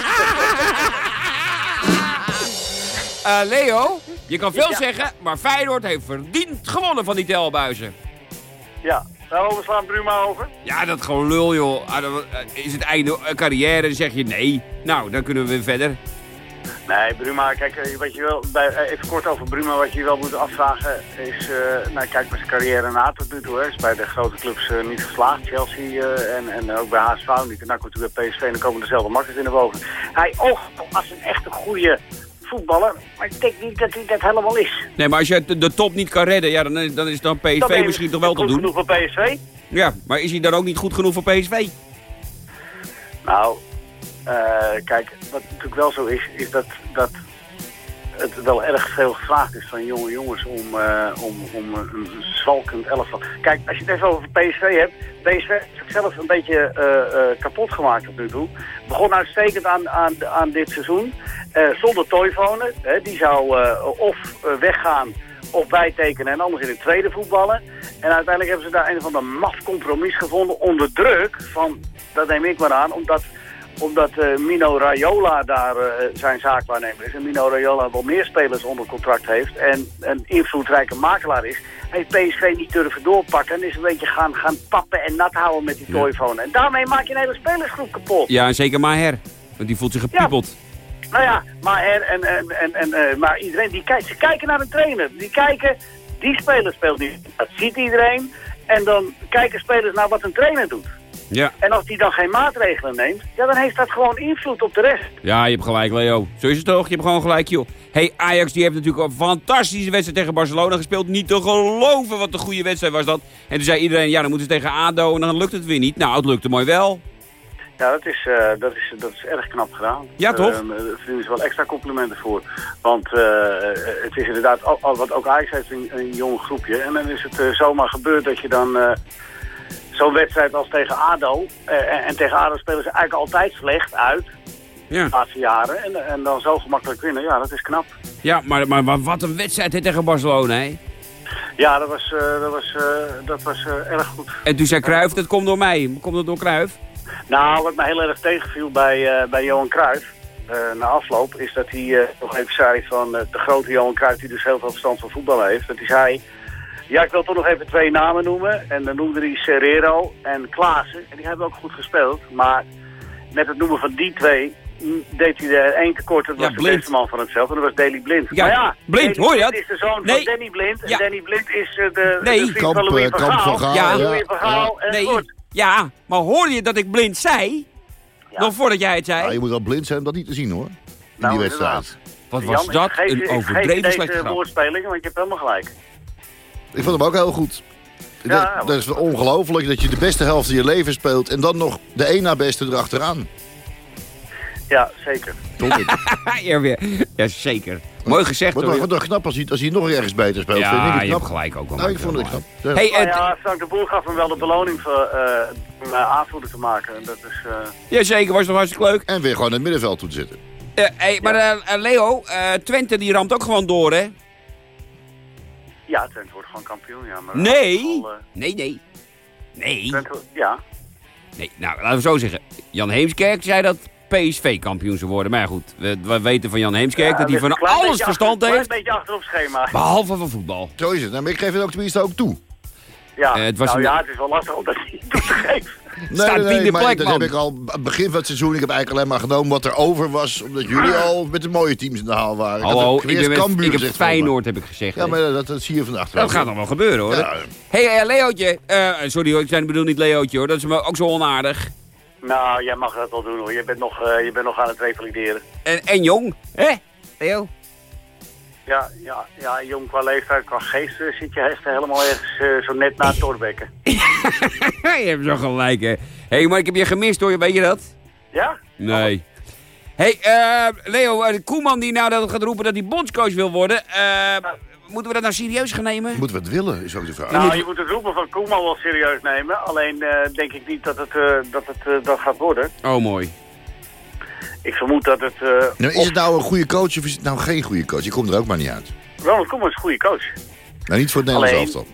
Eh, Leo, je kan veel Ja. zeggen, maar Feyenoord heeft verdiend gewonnen van die telbuizen. Ja, nou we slaan Bruma over. Ja, dat gewoon lul, joh. Ah, eh, Is het einde eh, carrière, dan zeg je nee. Nou, dan kunnen we weer verder. Nee, Bruma, kijk, wat je wel, bij, even kort over Bruma, wat je wel moet afvragen is, eh, nou kijk met zijn carrière na tot nu toe, hè, is bij de grote clubs niet geslaagd, Chelsea en, en ook bij HSV niet. En dan komt hij bij PSV en dan komen dezelfde makkers in de boven. Hij oogt als een echte goede voetballer, maar ik denk niet dat hij dat helemaal is. Nee, maar als je de, de top niet kan redden, ja, dan, is- dan is dan PSV Dan misschien toch wel te goed doen. genoeg voor PSV? Ja, maar is hij dan ook niet goed genoeg voor PSV? Nou, eh, kijk, wat natuurlijk wel zo is, is dat, dat het wel erg veel gevraagd is van jonge jongens om, eh, om, om een zwalkend elftal. Kijk, als je het even over PSV hebt, PSV heeft zichzelf een beetje eh, eh, kapot gemaakt tot nu toe. Begon uitstekend aan, aan, aan dit seizoen, zonder Toivonen. Die zou of weggaan of bijtekenen en anders in het tweede voetballen. En uiteindelijk hebben ze daar een van de maf compromis gevonden onder druk van, dat neem ik maar aan, omdat omdat eh, Mino Raiola daar eh, zijn zaakwaarnemer is. En Mino Raiola wel meer spelers onder contract heeft. En een invloedrijke makelaar is. Heeft PSV niet durven doorpakken. En is een beetje gaan, gaan tappen en nat houden met die Ja. En daarmee maak je een hele spelersgroep kapot. Ja, en zeker Maher. Want die voelt zich gepiepeld. Nou ja, maar, er, en, en, en, en, eh, maar iedereen die kijkt. Ze kijken naar een trainer. Die kijken, die speler speelt niet. Dat ziet iedereen. En dan kijken spelers naar wat een trainer doet. Ja. En als die dan geen maatregelen neemt, ja, dan heeft dat gewoon invloed op de rest. Ja, je hebt gelijk, Leo. Zo is het toch? Je hebt gewoon gelijk, joh. hey, Ajax die heeft natuurlijk een fantastische wedstrijd tegen Barcelona gespeeld. Niet te geloven wat een goede wedstrijd was dat. En toen zei iedereen, ja, dan moeten ze tegen ADO en dan lukt het weer niet. Nou, het lukte mooi wel. Ja, dat is, eh, dat is, dat is erg knap gedaan. Ja, toch? Ehm, daar verdienen ze wel extra complimenten voor. Want eh, het is inderdaad, al, al wat ook Ajax heeft, een, een jong groepje. En dan is het eh, zomaar gebeurd dat je dan eh, zo'n wedstrijd als tegen ADO... eh, en, en tegen ADO spelen ze eigenlijk altijd slecht uit, Ja, de laatste jaren. En, en dan zo gemakkelijk winnen, ja, dat is knap. ja maar, maar, maar wat een wedstrijd hè, tegen Barcelona, hè? Ja, dat was, eh, dat was, eh, dat was erg goed. En toen zei Cruijff, dat komt door mij. Komt dat door Cruijff? Nou, wat me heel erg tegenviel bij, bij Johan Cruijff na afloop, is dat hij nog even zei van de grote Johan Cruijff, die dus heel veel verstand van voetbal heeft, dat hij zei, ja, ik wil toch nog even twee namen noemen. En dan noemde hij Serrero en Klaassen. En die hebben ook goed gespeeld. Maar met het noemen van die twee mm, deed hij er één tekort. Dat Ja, was de beste man van hetzelfde. En dat was Daley Blind. Ja, maar ja, Blind, Daley hoor je dat? is de zoon Nee. van Danny Blind. En Ja. Danny Blind is eh, de, Nee. de vriend Kamp, van Louis eh, van Kamp Gaal. van Gaal, Ja. Louis van Gaal en Nee, goed. ja, maar hoorde je dat ik blind zei? Nog voordat jij het zei? Ja, je moet wel blind zijn om dat niet te zien hoor. In Nou, die wedstrijd. inderdaad. Wat Jan, was ik dat geef een ik geef je overdreven deze slechte grap. woordspelingen, want je hebt helemaal gelijk. Ik vond hem ook heel goed. Ja, dat, dat is ongelooflijk dat je de beste helft van je leven speelt... en dan nog de één na beste erachteraan. Ja, zeker. Toch? *laughs* ja, weer. ja, zeker. Mooi gezegd Wat hoor. wat toch knap als hij, als hij nog ergens beter speelt. vind ik Ja, je knap. hebt gelijk ook wel. Nou, ik vond het knap. Ja. Hey, Nou eh, ja, Frank de Boer gaf hem wel de beloning voor eh, om eh, aanvoerder te maken. En Dat is, eh, Jazeker, was toch hartstikke leuk. En weer gewoon in het middenveld toe te zitten. Eh, hey, maar Leo, eh, Twente die ramt ook gewoon door, hè? Ja, Twente wordt gewoon kampioen. Ja, maar Nee. Al, eh, Nee, nee. Nee. Twente, ja. Nee, nou, laten we zo zeggen. Jan Heemskerk zei dat PSV kampioen zou worden. Maar ja, goed, we, we weten van Jan Heemskerk Ja, dat hij ligt van alles verstand achter, heeft. Een beetje achter op schema. Behalve van voetbal. Zo is het. Nou, maar ik geef het ook tenminste ook toe. Ja, Eh, het was nou een- ja, het is wel lastig om dat niet toe te geven. Nee, Staat nee, tiende plek, dat man. heb ik al begin van het seizoen. Ik heb eigenlijk alleen maar genomen wat er over was. Omdat jullie al met de mooie teams in de haal waren. Ik had Hallo, ik, eerst ben met, ik heb. Feyenoord, heb ik gezegd. Ja, maar dat, dat zie je van achter. Dat gaat nog wel gebeuren, hoor. Ja. Hé, hey, eh, Leootje. eh, sorry hoor, ik zei- bedoel niet Leootje, hoor. Dat is me ook zo onaardig. Nou, jij mag dat wel doen hoor. Je bent nog, eh, je bent nog aan het revalideren. En, en jong, hè? Leo? Ja, ja, ja, jong qua leeftijd, qua geest eh, zit je echt helemaal ergens eh, zo net na Torbekken. *laughs* je hebt zo gelijk, hè. Hé, hey, maar ik heb je gemist, hoor. Weet je dat? Ja? Nee. Hé, hey, eh, Leo, Koeman die nou dat gaat roepen dat hij bondscoach wil worden. eh, moeten we dat nou serieus gaan nemen? Moeten we het willen, is ook de vraag. Nou, je moet het roepen van Koeman wel serieus nemen. Alleen eh, denk ik niet dat het, eh, dat, het dat gaat worden. Oh, mooi. Ik vermoed dat het... eh, Nou, is het nou een goede coach of is het nou geen goede coach? Ik kom er ook maar niet uit. Ronald Koeman is een goede coach. Nou, niet voor het Nederlands elftal.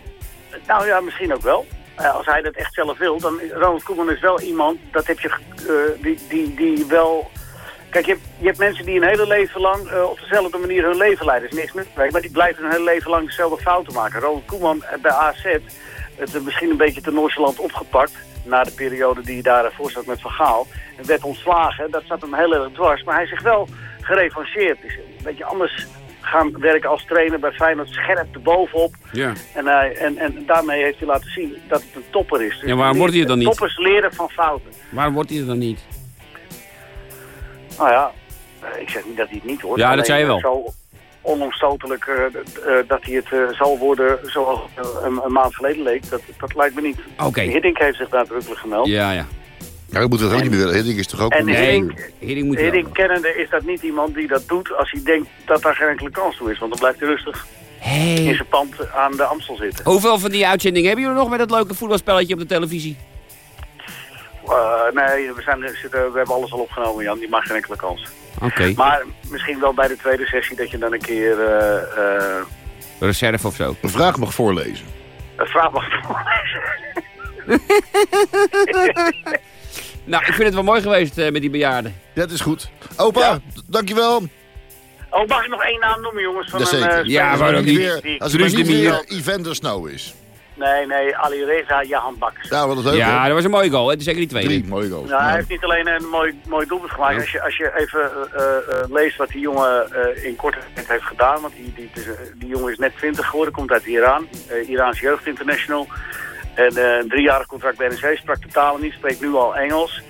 Nou ja, misschien ook wel. Eh, als hij dat echt zelf wil, dan Ronald Koeman is wel iemand, dat heb je, eh, die, die, die wel... Kijk, je hebt, je hebt mensen die een hele leven lang op dezelfde manier hun leven leiden. Is niks mis mee, maar die blijven hun hele leven lang dezelfde fouten maken. Ronald Koeman bij AZ, het is misschien een beetje te nonchalant opgepakt... na de periode die daarvoor zat met Van Gaal. En werd ontslagen, dat zat hem heel erg dwars. Maar hij is zich wel gerevancheerd. Is een beetje anders gaan werken als trainer bij Feyenoord, scherp erbovenop. Ja. En, hij, en, en daarmee heeft hij laten zien dat het een topper is. Dus Ja, waarom wordt hij dan niet? Toppers leren van fouten. Waarom wordt hij er dan niet? Nou ja, ik zeg niet dat hij het niet wordt. Ja, dat zei je wel. Zo onomstotelijk eh, eh, dat hij het eh, zal worden zoals het een, een maand geleden leek, dat, dat lijkt me niet. Oké. Hiddink heeft zich nadrukkelijk gemeld. Ja, ja. Ja, ik moet het ook niet meer willen. Hiddink is toch ook... En een- Nee, Hiddink, Hiddink moet. Hiddink kennende is dat niet iemand die dat doet als hij denkt dat daar geen enkele kans toe is. Want dan blijft hij rustig in zijn pand aan de Amstel zitten. Hoeveel van die uitzendingen hebben jullie nog met dat leuke voetbalspelletje op de televisie? Eh, nee, we, zijn, we zitten- we hebben alles al opgenomen, Jan. Die mag geen enkele kans. Oké. Maar misschien wel bij de tweede sessie dat je dan een keer eh, eh, Reserve of zo. Een vraag mag voorlezen. een vraag mag voorlezen. *laughs* Nou, ik vind het wel mooi geweest eh, met die bejaarden. Dat is goed. Opa, Ja. dankjewel. Oh, mag ik nog één naam noemen, jongens? Van een, eh, Ja, waarom niet? Als het Truus niet weer Evander Snow is. Nee, nee, Ali Reza Jahan Bakkers. Ja, wat is leuk. Ja, dat was een mooie goal. hè. Zeker die tweede. Drie mooie goals. Nou, hij heeft niet alleen een mooi, mooi doelpunt gemaakt. Ja. Als, je, als je even eh, eh, leest wat die jongen eh, in korte tijd heeft gedaan. Want die, die, het is, die jongen is net 20 geworden, komt uit Iran. eh Iraans Jeugd International. En eh, een driejarig contract bij NEC, sprak de talen niet, spreekt nu al Engels.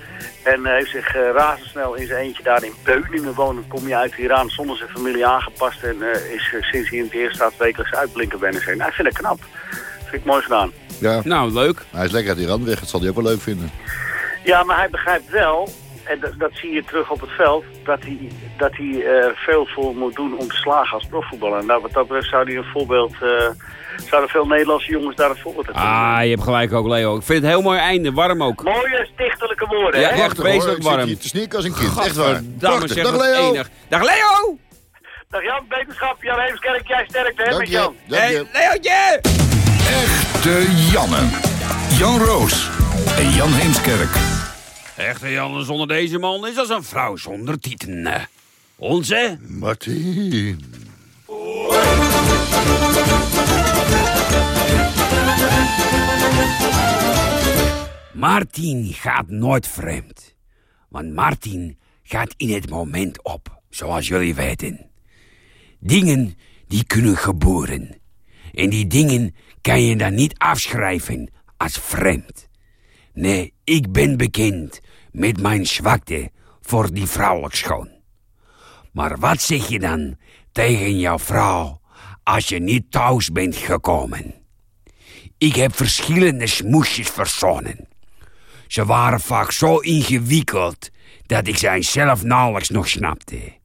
En eh, heeft zich razendsnel in zijn eentje daar in Beuningen wonen. Kom je uit Iran zonder zijn familie aangepast. En eh, is sinds hij in het eerste staat wekelijks uitblinken bij NEC. Nou, ik vind het knap. Vind ik mooi gedaan. Ja, Nou, leuk. hij is lekker uit Iran weg. Dat zal hij ook wel leuk vinden. Ja, maar hij begrijpt wel, en dat, dat zie je terug op het veld, dat hij, dat hij er veel voor moet doen om te slagen als profvoetballer. En nou, wat dat betreft zou hij een voorbeeld, eh, zouden veel Nederlandse jongens daar een voorbeeld aan kunnen Ah, je hebt gelijk ook, Leo. Ik vind het een heel mooi einde. Warm ook. Mooie stichtelijke woorden, Ja, hè? echt Ik zit warm. hier te snikken als een kind. Echt waar. Prachtig. Dag wat Leo. enig. Dag Leo! Dag Jan, beterschap, Jan Heemskerk, jij sterkte, hè, Dank met je. Jan. Hey. Echte Janne. Jan Roos en Jan Heemskerk. Echte Jan zonder deze man is als een vrouw zonder tieten. Onze? Martin. Martin gaat nooit vreemd. Want Martin gaat in het moment op, zoals jullie weten. Dingen die kunnen gebeuren. En die dingen kan je dan niet afschrijven als vreemd. Nee, ik ben bekend met mijn zwakte voor die vrouwelijk schoon. Maar wat zeg je dan tegen jouw vrouw als je niet thuis bent gekomen? Ik heb verschillende smoesjes verzonnen. Ze waren vaak zo ingewikkeld dat ik ze zelf nauwelijks nog snapte.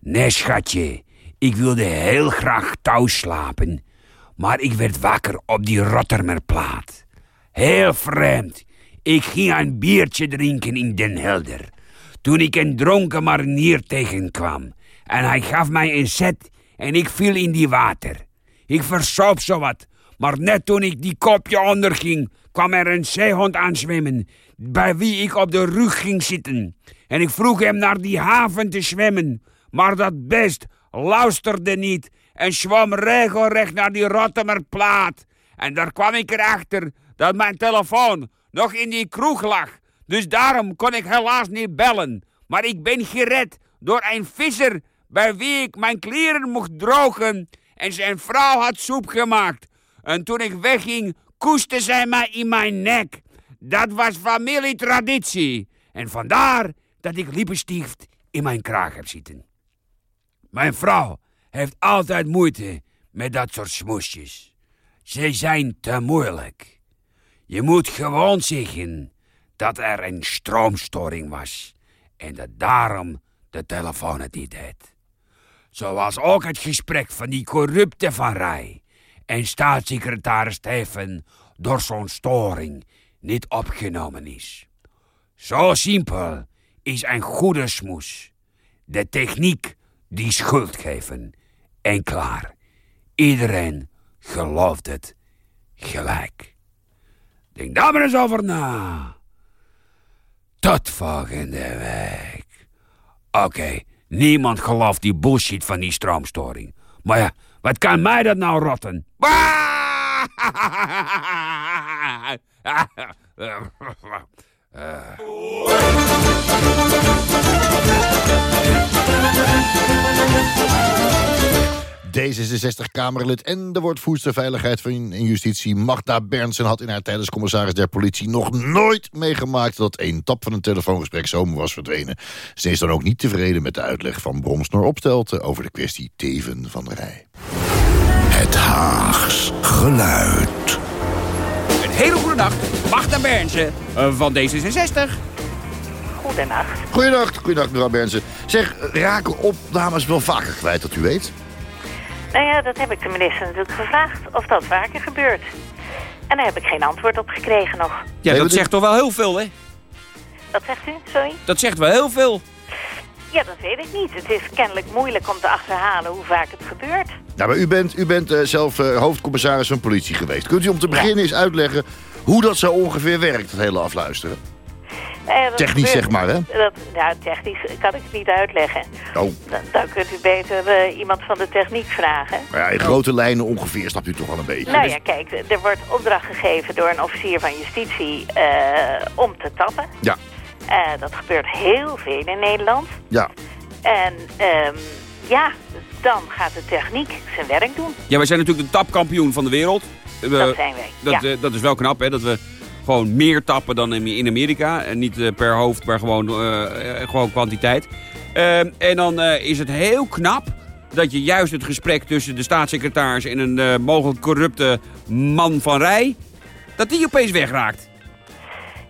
Nee, schatje, Ik wilde heel graag thuis slapen, maar ik werd wakker op die Rottermerplaat. Heel vreemd. Ik ging een biertje drinken in Den Helder. Toen ik een dronken marinier tegenkwam. En hij gaf mij een zet en ik viel in die water. Ik versoop zowat, maar net toen ik die kopje onderging, kwam er een zeehond aanzwemmen, bij wie ik op de rug ging zitten. En ik vroeg hem naar die haven te zwemmen, maar dat best luisterde niet en zwom regelrecht naar die Rottermerplaat. En daar kwam ik erachter dat mijn telefoon nog in die kroeg lag. Dus daarom kon ik helaas niet bellen. Maar ik ben gered door een visser bij wie ik mijn kleren mocht drogen en zijn vrouw had soep gemaakt. En toen ik wegging, koeste zij mij in mijn nek. Dat was familietraditie. En vandaar dat ik lippenstift in mijn kraag heb zitten. Mijn vrouw heeft altijd moeite met dat soort smoesjes. Ze zijn te moeilijk. Je moet gewoon zeggen dat er een stroomstoring was en dat daarom de telefoon het niet deed. Zoals ook het gesprek van die corrupte Van Rij en staatssecretaris Steven door zo'n storing niet opgenomen is. Zo simpel is een goede smoes. De techniek die schuld geven. En klaar. Iedereen gelooft het gelijk. Denk daar maar eens over na. Tot volgende week. Oké, niemand gelooft die bullshit van die stroomstoring. Maar ja, wat kan mij dat nou rotten? *laughs* D66-Kamerlid en de woordvoerster Veiligheid van Justitie Magda Bernsen had in haar tijdens commissaris der politie nog nooit meegemaakt dat één tap van een telefoongesprek zomaar was verdwenen. Ze is dan ook niet tevreden met de uitleg van Bromsnor Opstelten over de kwestie Teven van de Rij. Het Haags geluid. Een hele goede nacht, Magda Bernsen eh, van D66. Goedenacht. Goeiedag, goeiedag mevrouw Bernsen. Zeg, raken opnames wel vaker kwijt dat u weet? Nou ja, dat heb ik de minister natuurlijk gevraagd of dat vaker gebeurt. En daar heb ik geen antwoord op gekregen nog. Ja, dat zegt toch wel heel veel, hè? Wat zegt u? Sorry? Dat zegt wel heel veel. Ja, dat weet ik niet. Het is kennelijk moeilijk om te achterhalen hoe vaak het gebeurt. Nou, maar u bent, u bent eh, zelf eh, hoofdcommissaris van politie geweest. Kunt u om te beginnen eens uitleggen hoe dat zo ongeveer werkt, het hele afluisteren? Nou ja, Technisch, zeg maar, hè? Dat, nou, technisch kan ik het niet uitleggen. Oh. Dan, dan kunt u beter eh, iemand van de techniek vragen. Maar ja, in grote lijnen ongeveer snapt u toch wel een beetje. Nou ja, kijk, er wordt opdracht gegeven door een officier van justitie eh, om te tappen. Ja, Eh, dat gebeurt heel veel in Nederland. ja. En ehm, ja, dan gaat de techniek zijn werk doen. Ja, wij zijn natuurlijk de tapkampioen van de wereld. We- Dat zijn wij, Dat, ja. dat is wel knap, hè? Dat we gewoon meer tappen dan in Amerika. En niet eh, per hoofd, maar gewoon, eh, eh, gewoon kwantiteit. En dan is het heel knap dat je juist het gesprek tussen de staatssecretaris en een mogelijk corrupte man van Rij... dat die opeens wegraakt.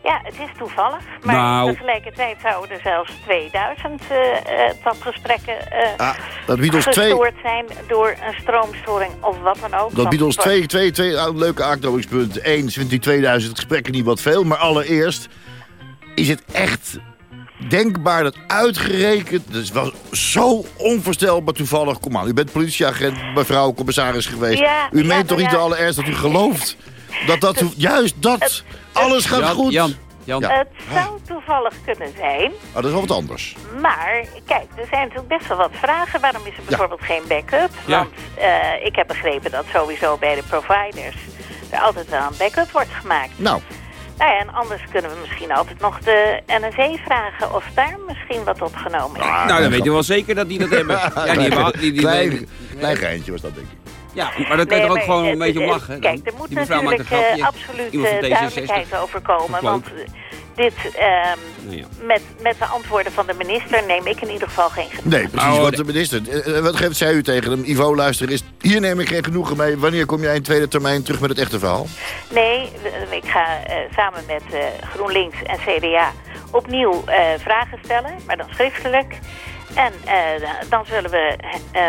Ja, het is toevallig. Maar Nou. tegelijkertijd zouden er zelfs 2000 eh, eh, tapgesprekken Ah, dat gestoord zijn door een stroomstoring of wat dan ook. dat biedt ons twee, twee, twee ah, leuke aanknopingspunten. Eén, vindt die 2000 gesprekken niet wat veel. Maar allereerst is het echt denkbaar dat uitgerekend... Dat wel zo onvoorstelbaar toevallig. Kom aan, u bent politieagent, mevrouw commissaris geweest. Ja, u ja, meent toch niet ja. de allerergst dat u gelooft... dat dat, juist dat, alles gaat Jan, goed. Jan, Jan. Ja. Het zou toevallig kunnen zijn, Oh, dat is wel wat anders. maar kijk, er zijn natuurlijk best wel wat vragen. Waarom is er bijvoorbeeld geen backup? Ja. Want eh, ik heb begrepen dat sowieso bij de providers er altijd wel een backup wordt gemaakt. Nou, Nou ja, en anders kunnen we misschien altijd nog de NSE vragen of daar misschien wat opgenomen is. Nou, dan weet je wel zeker dat die dat hebben. *laughs* Ja, die hebben... Die, die, klein, klein geintje was dat, denk ik. Ja, maar daar kun je Nee, er ook maar, gewoon een beetje om lachen. Kijk, er moet Die mevrouw maakt natuurlijk een eh, grapje. absoluut eh, D66. duidelijkheid over komen. Want eh, dit, ehm, ja. met, met de antwoorden van de minister neem ik in ieder geval geen genoegen. Nee, precies. Oh, wat de- de minister. Wat geeft zij u tegen hem? Ivo, luister is. Hier neem ik geen genoegen mee. Wanneer kom jij in tweede termijn terug met het echte verhaal? Nee, ik ga eh, samen met eh, GroenLinks en CDA opnieuw eh, vragen stellen, maar dan schriftelijk. En eh, dan zullen we eh,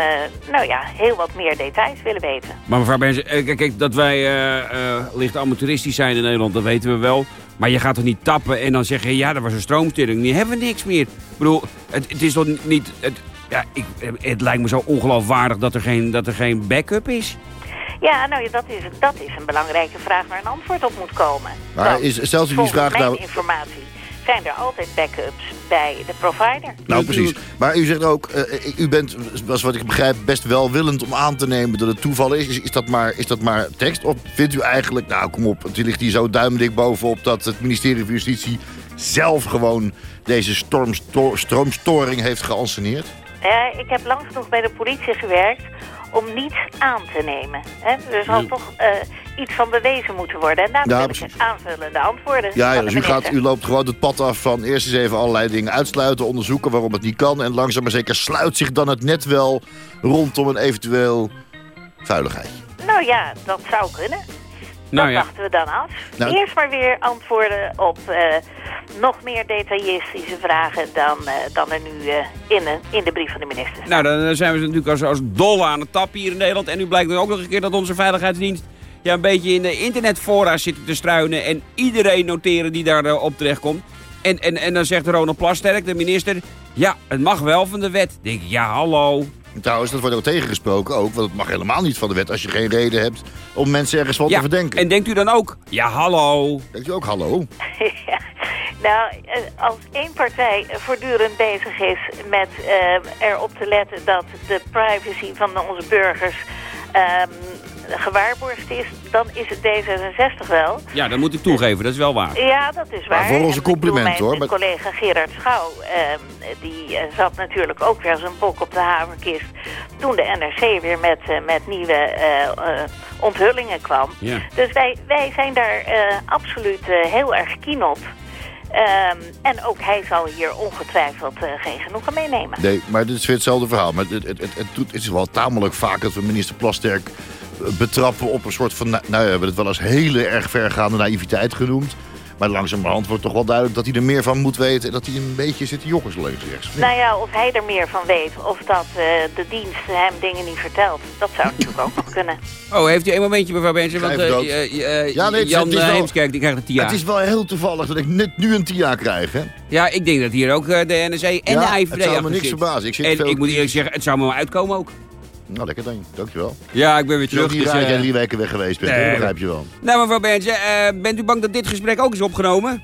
nou ja, heel wat meer details willen weten. Maar mevrouw Benzen, eh, kijk, kijk, dat wij eh, eh, licht amateuristisch zijn in Nederland, dat weten we wel. Maar je gaat er niet tappen en dan zeggen, ja, er was een stroomstilling. Nu hebben we niks meer. Ik bedoel, het, het is toch niet... Het, ja, ik, het lijkt me zo ongeloofwaardig dat er geen, dat er geen backup is. Ja, nou ja, dat is, dat is een belangrijke vraag waar een antwoord op moet komen. Maar Want is- u die vraag nou- informatie zijn er altijd backups bij de provider. Nou, precies. Maar u zegt ook, eh, u bent, zoals wat ik begrijp, best welwillend om aan te nemen dat het toeval is. Is, is, dat, maar, is dat maar tekst? Of vindt u eigenlijk, nou kom op, het ligt hier zo duimdik bovenop... dat het ministerie van Justitie zelf gewoon deze stormsto- stroomstoring heeft geanceneerd? Ja, ik heb lang genoeg bij de politie gewerkt om niets aan te nemen. Hè? Er zal toch eh, iets van bewezen moeten worden. En daar Ja, wil ik aanvullende antwoorden. Ja, dus u, gaat, u loopt gewoon het pad af van eerst eens even allerlei dingen uitsluiten... onderzoeken waarom het niet kan. En langzaam maar zeker sluit zich dan het net wel rondom een eventueel vuiligheid. Nou ja, dat zou kunnen. Nou dat ja. wachten we dan af. Nou- Eerst maar weer antwoorden op eh, nog meer detaillistische vragen dan, eh, dan er nu eh, in, de, in de brief van de minister staat. Nou, dan zijn we natuurlijk als, als dolle aan het tappen hier in Nederland. En nu blijkt er ook nog een keer dat onze veiligheidsdienst... Ja, een beetje in de internetfora zit te struinen. En iedereen noteren die daarop op terechtkomt. En, en, en dan zegt Ronald Plasterk, de minister... Ja, het mag wel van de wet. Dan denk ik, ja, hallo. Trouwens, dat wordt ook tegengesproken ook, want het mag helemaal niet van de wet... als je geen reden hebt om mensen ergens van te verdenken. en denkt u dan ook? Ja, hallo. Denkt u ook hallo? *laughs* Ja. Nou, eh, als één partij voortdurend bezig is met eh, erop te letten dat de privacy van onze burgers ehm, gewaarborgd is, dan is het D66 wel. Ja, dat moet ik toegeven, dat is wel waar. Ja, dat is waar. voor een ik bedoel, compliment, mijn hoor, maar- collega Gerard Schouw, ehm, die eh, zat natuurlijk ook weer zijn bok op de haverkist toen de NRC weer met, eh, met nieuwe eh, onthullingen kwam. Ja. Dus wij, wij zijn daar eh, absoluut heel erg keen op. Ehm, en ook hij zal hier ongetwijfeld eh, geen genoegen meenemen. Nee, maar dit is weer hetzelfde verhaal. Maar het, het, het, het, doet- het is wel tamelijk vaak dat we minister Plasterk betrappen op een soort van... Nou, nou, we hebben het wel eens heel erg vergaande naïviteit genoemd. Maar langzamerhand wordt toch wel duidelijk dat hij er meer van moet weten... en dat hij een beetje zit te jokkers links rechts. Nou ja, of hij er meer van weet of dat eh, de dienst hem dingen niet vertelt. Dat zou natuurlijk ook nog kunnen. *laughs* Oh, heeft u een momentje, mevrouw Benson? Want eh, eh, eh, Ja, nee, het is- Jan het is wel- Heemskerk, die krijgt een TIA. Het is wel heel toevallig dat ik net nu een TIA krijg, hè? Ja, ik denk dat hier ook eh, de NSC en Ja, de IVD het zou me niks verbazen. Ik zit en veel- ik moet eerlijk zeggen, het zou me wel uitkomen ook. Nou, lekker dan. Dankjewel. Ja, ik ben weer Het is terug. dus, dat eh, jij drie weken weg geweest bent, nee, dat begrijp je wel. Nou, mevrouw Benson, eh, bent u bang dat dit gesprek ook is opgenomen?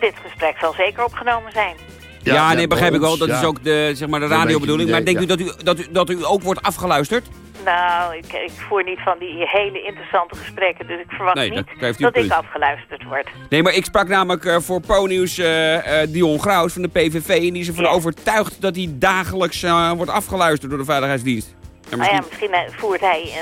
Dit gesprek zal zeker opgenomen zijn. Ja, Ja, nee, begrijp ik wel. Dat ja. is ook de, zeg maar, de radiobedoeling. Maar denkt u dat u, dat, u dat u ook wordt afgeluisterd? Nou, ik, ik voer niet van die hele interessante gesprekken, dus ik verwacht Nee, niet dat- ik afgeluisterd word. Nee, maar ik sprak namelijk eh, voor Po-nieuws eh, eh, Dion Graus van de PVV. En die is ervan Ja. overtuigd dat hij dagelijks eh, wordt afgeluisterd door de Veiligheidsdienst. En Nou ja, misschien misschien eh, voert hij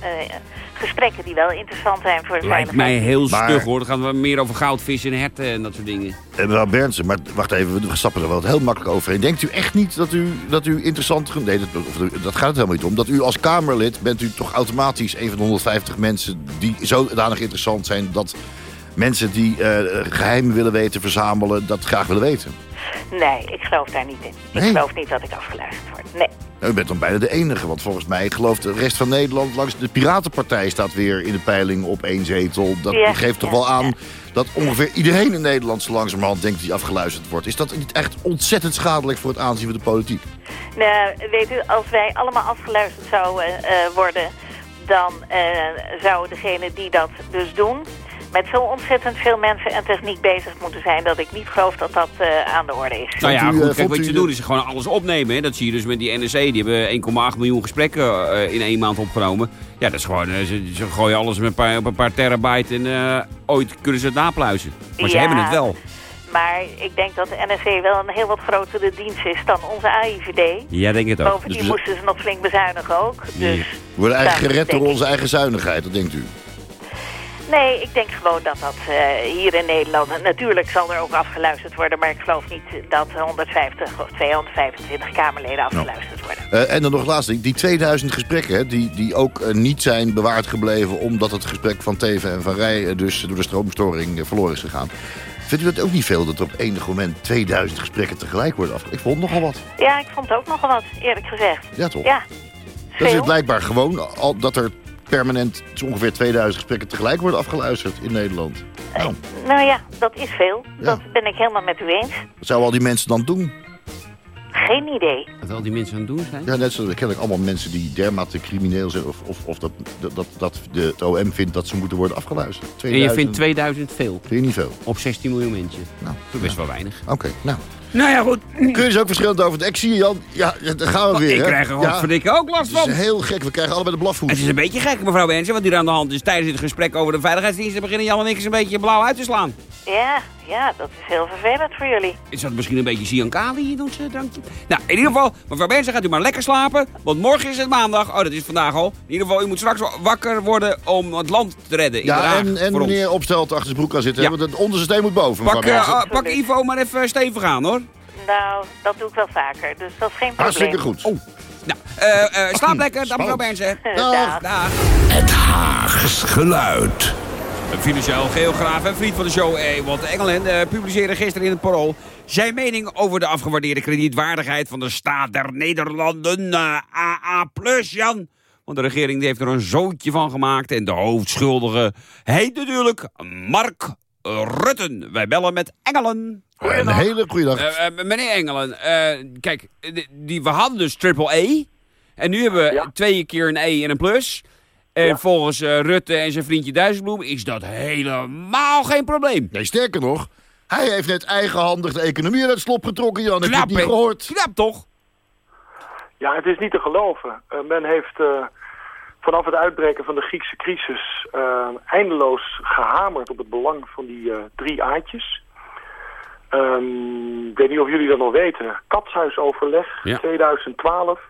eh, eh, gesprekken die wel interessant zijn voor de lijkt mij heel Maar- stug hoor. Dan gaan we meer over goudvissen en herten en dat soort dingen. Eh, mevrouw Berndsen, maar wacht even, we stappen er wel heel makkelijk overheen. Denkt u echt niet dat u, dat u interessant... Nee, dat, of, dat gaat het helemaal niet om. Dat u als Kamerlid bent u toch automatisch een van de 150 mensen... die zodanig interessant zijn dat mensen die eh geheimen willen weten, verzamelen... dat graag willen weten. Nee, ik geloof daar niet in. Ik geloof niet dat ik afgeluisterd word. Nee. Nou, u bent dan bijna de enige, want volgens mij gelooft de rest van Nederland... langs de Piratenpartij staat weer in de peiling op één zetel. Dat Ja, geeft toch ja, wel aan ja. dat ongeveer iedereen in Nederland... zo langzamerhand denkt hij afgeluisterd wordt. Is dat niet echt ontzettend schadelijk voor het aanzien van de politiek? Nou, weet u, als wij allemaal afgeluisterd zouden eh, worden... dan eh, zouden degenen die dat dus doen... met zo ontzettend veel mensen en techniek bezig moeten zijn... dat ik niet geloof dat dat eh, aan de orde is. Nou ja, eh, goed, kijk, vond wat de- doen is gewoon alles opnemen. Hè. Dat zie je dus met die NSC. Die hebben 1,8 miljoen gesprekken eh, in één maand opgenomen. Ja, dat is gewoon, eh, ze, ze gooien alles met een paar, op een paar terabyte en eh, ooit kunnen ze het napluizen. Maar ze Ja. hebben het wel. Maar ik denk dat de NSC wel een heel wat grotere dienst is dan onze AIVD. Ja, denk het ook. Bovendien Dus moesten ze nog flink bezuinigen ook. Dus We worden eigenlijk gered door onze eigen zuinigheid, dat denkt u? Nee, ik denk gewoon dat dat eh, hier in Nederland... Natuurlijk zal er ook afgeluisterd worden... maar ik geloof niet dat 150 of 225 Kamerleden afgeluisterd worden. Eh, en dan nog laatst, die 2000 gesprekken hè, die, die ook eh, niet zijn bewaard gebleven... omdat het gesprek van Teven en Van Rij dus door de stroomstoring verloren is gegaan. Vindt u dat ook niet veel dat er op enig moment 2000 gesprekken tegelijk worden afgelopen? Ik vond nogal wat. Ja, ik vond het ook nog wel wat, eerlijk gezegd. Ja, toch? Ja. Dat is Veel. blijkbaar gewoon al, dat er permanent zo ongeveer 2000 gesprekken tegelijk worden afgeluisterd in Nederland. Nou, Nou ja, dat is veel. Ja. Dat ben ik helemaal met u eens. wat zouden al die mensen dan doen? Geen idee. Wat al die mensen aan het doen zijn? Ja, net zoals kennelijk allemaal mensen die dermate crimineel zijn... of, of, of dat, dat, dat, dat de, het OM vindt dat ze moeten worden afgeluisterd. En je 2000 vindt 2000 veel. Vind je niet veel? Op 16 miljoen mensen. Nou, Dat is best wel weinig. Oké, nou. Nou ja, goed. Kun je dus ook verschillend over... Ik zie je, Jan. Ja, ja, daar gaan we weer, ik hè? krijg er ja, godverdikke ook last Het van. is heel gek. We krijgen allebei de blafvoet. Het is een beetje gek, mevrouw Bensen, wat hier aan de hand is. Tijdens dit gesprek over de veiligheidsdiensten beginnen Jan en ik eens een beetje blauw uit te slaan. Ja, ja, dat is heel vervelend voor jullie. Is dat misschien een beetje Siankali hier doet ze drankje? Nou, in ieder geval, mevrouw Bensen gaat u maar lekker slapen. Want morgen is het maandag. Oh, dat is vandaag al. In ieder geval, u moet straks wakker worden om het land te redden. in Ja, Haag, en, en meneer Opstelt achter zijn broek kan zitten. Ja. Want het onderste steen moet boven. Pak, eh, pak Ivo maar even stevig aan, hoor. Nou, dat doe ik wel vaker, dus dat is geen probleem. Hartstikke goed. Oh. Nou, eh, eh, slaap lekker, dan mevrouw Bensen. Dag. Dag. Het Haags geluid. Een financieel geograaf en vriend van de show, Ewald Engelen, eh, publiceerde gisteren in het Parool zijn mening over de afgewaardeerde kredietwaardigheid van de staat der Nederlanden. eh, AA plus, Jan. Want de regering die heeft er een zootje van gemaakt. En de hoofdschuldige heet natuurlijk Mark Rutten. Wij bellen met Engelen. Een hele goede dag. Eh, eh, meneer Engelen, eh, kijk, die, die- we hadden dus triple E. En nu hebben we Ja. twee keer een E en een plus. En Ja. volgens eh, Rutte en zijn vriendje Dijsselbloem is dat helemaal geen probleem. Nee, sterker nog. Hij heeft net eigenhandig de economie uit het slop getrokken, Jan. Heb je het niet gehoord? Knap toch? Ja, het is niet te geloven. Eh, men heeft eh, vanaf het uitbreken van de Griekse crisis eindeloos gehamerd op het belang van die eh, drie A'tjes. Ehm, ik weet niet of jullie dat nog weten. Katshuisoverleg Ja. 2012.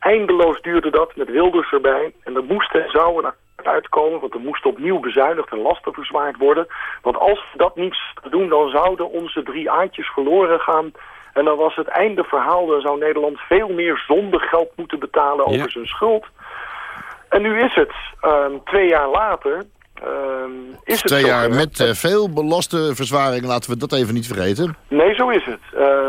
Eindeloos duurde dat met Wilders erbij. En er moest en zou een akkoord uitkomen, want er moest opnieuw bezuinigd en lasten verzwaard worden. Want als we dat niet doen, dan zouden onze drie A'tjes verloren gaan. En dan was het einde verhaal, dan zou Nederland veel meer zonder geld moeten betalen over Ja. zijn schuld. En nu is het, ehm, twee jaar later, ehm, is het Twee jaar met eh, veel belastingverzwaring. Laten we dat even niet vergeten. Nee, zo is het. Eh,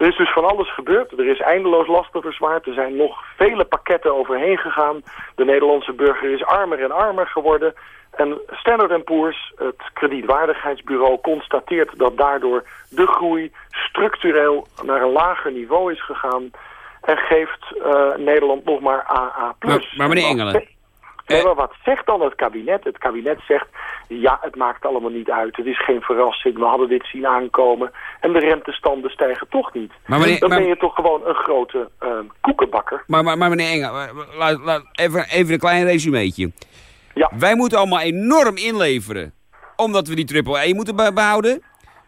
er is dus van alles gebeurd. Er is eindeloos lasten verzwaard. Er zijn nog vele pakketten overheen gegaan. De Nederlandse burger is armer en armer geworden. En Standard Poor's, het kredietwaardigheidsbureau, constateert dat daardoor de groei structureel naar een lager niveau is gegaan. En geeft eh, Nederland nog maar AA+. Maar- maar meneer Engelen, Nee, eh, maar wat zegt dan het kabinet? Het kabinet zegt, ja, het maakt allemaal niet uit. Het is geen verrassing. We hadden dit zien aankomen. En de rentestanden stijgen toch niet. Maar meneer- dan maar- ben je toch gewoon een grote ehm, koekenbakker. Maar, maar, maar meneer Engelen, eh, laat, laat- even, even een klein resumeetje. Ja. Wij moeten allemaal enorm inleveren. Omdat we die triple E moeten be- behouden.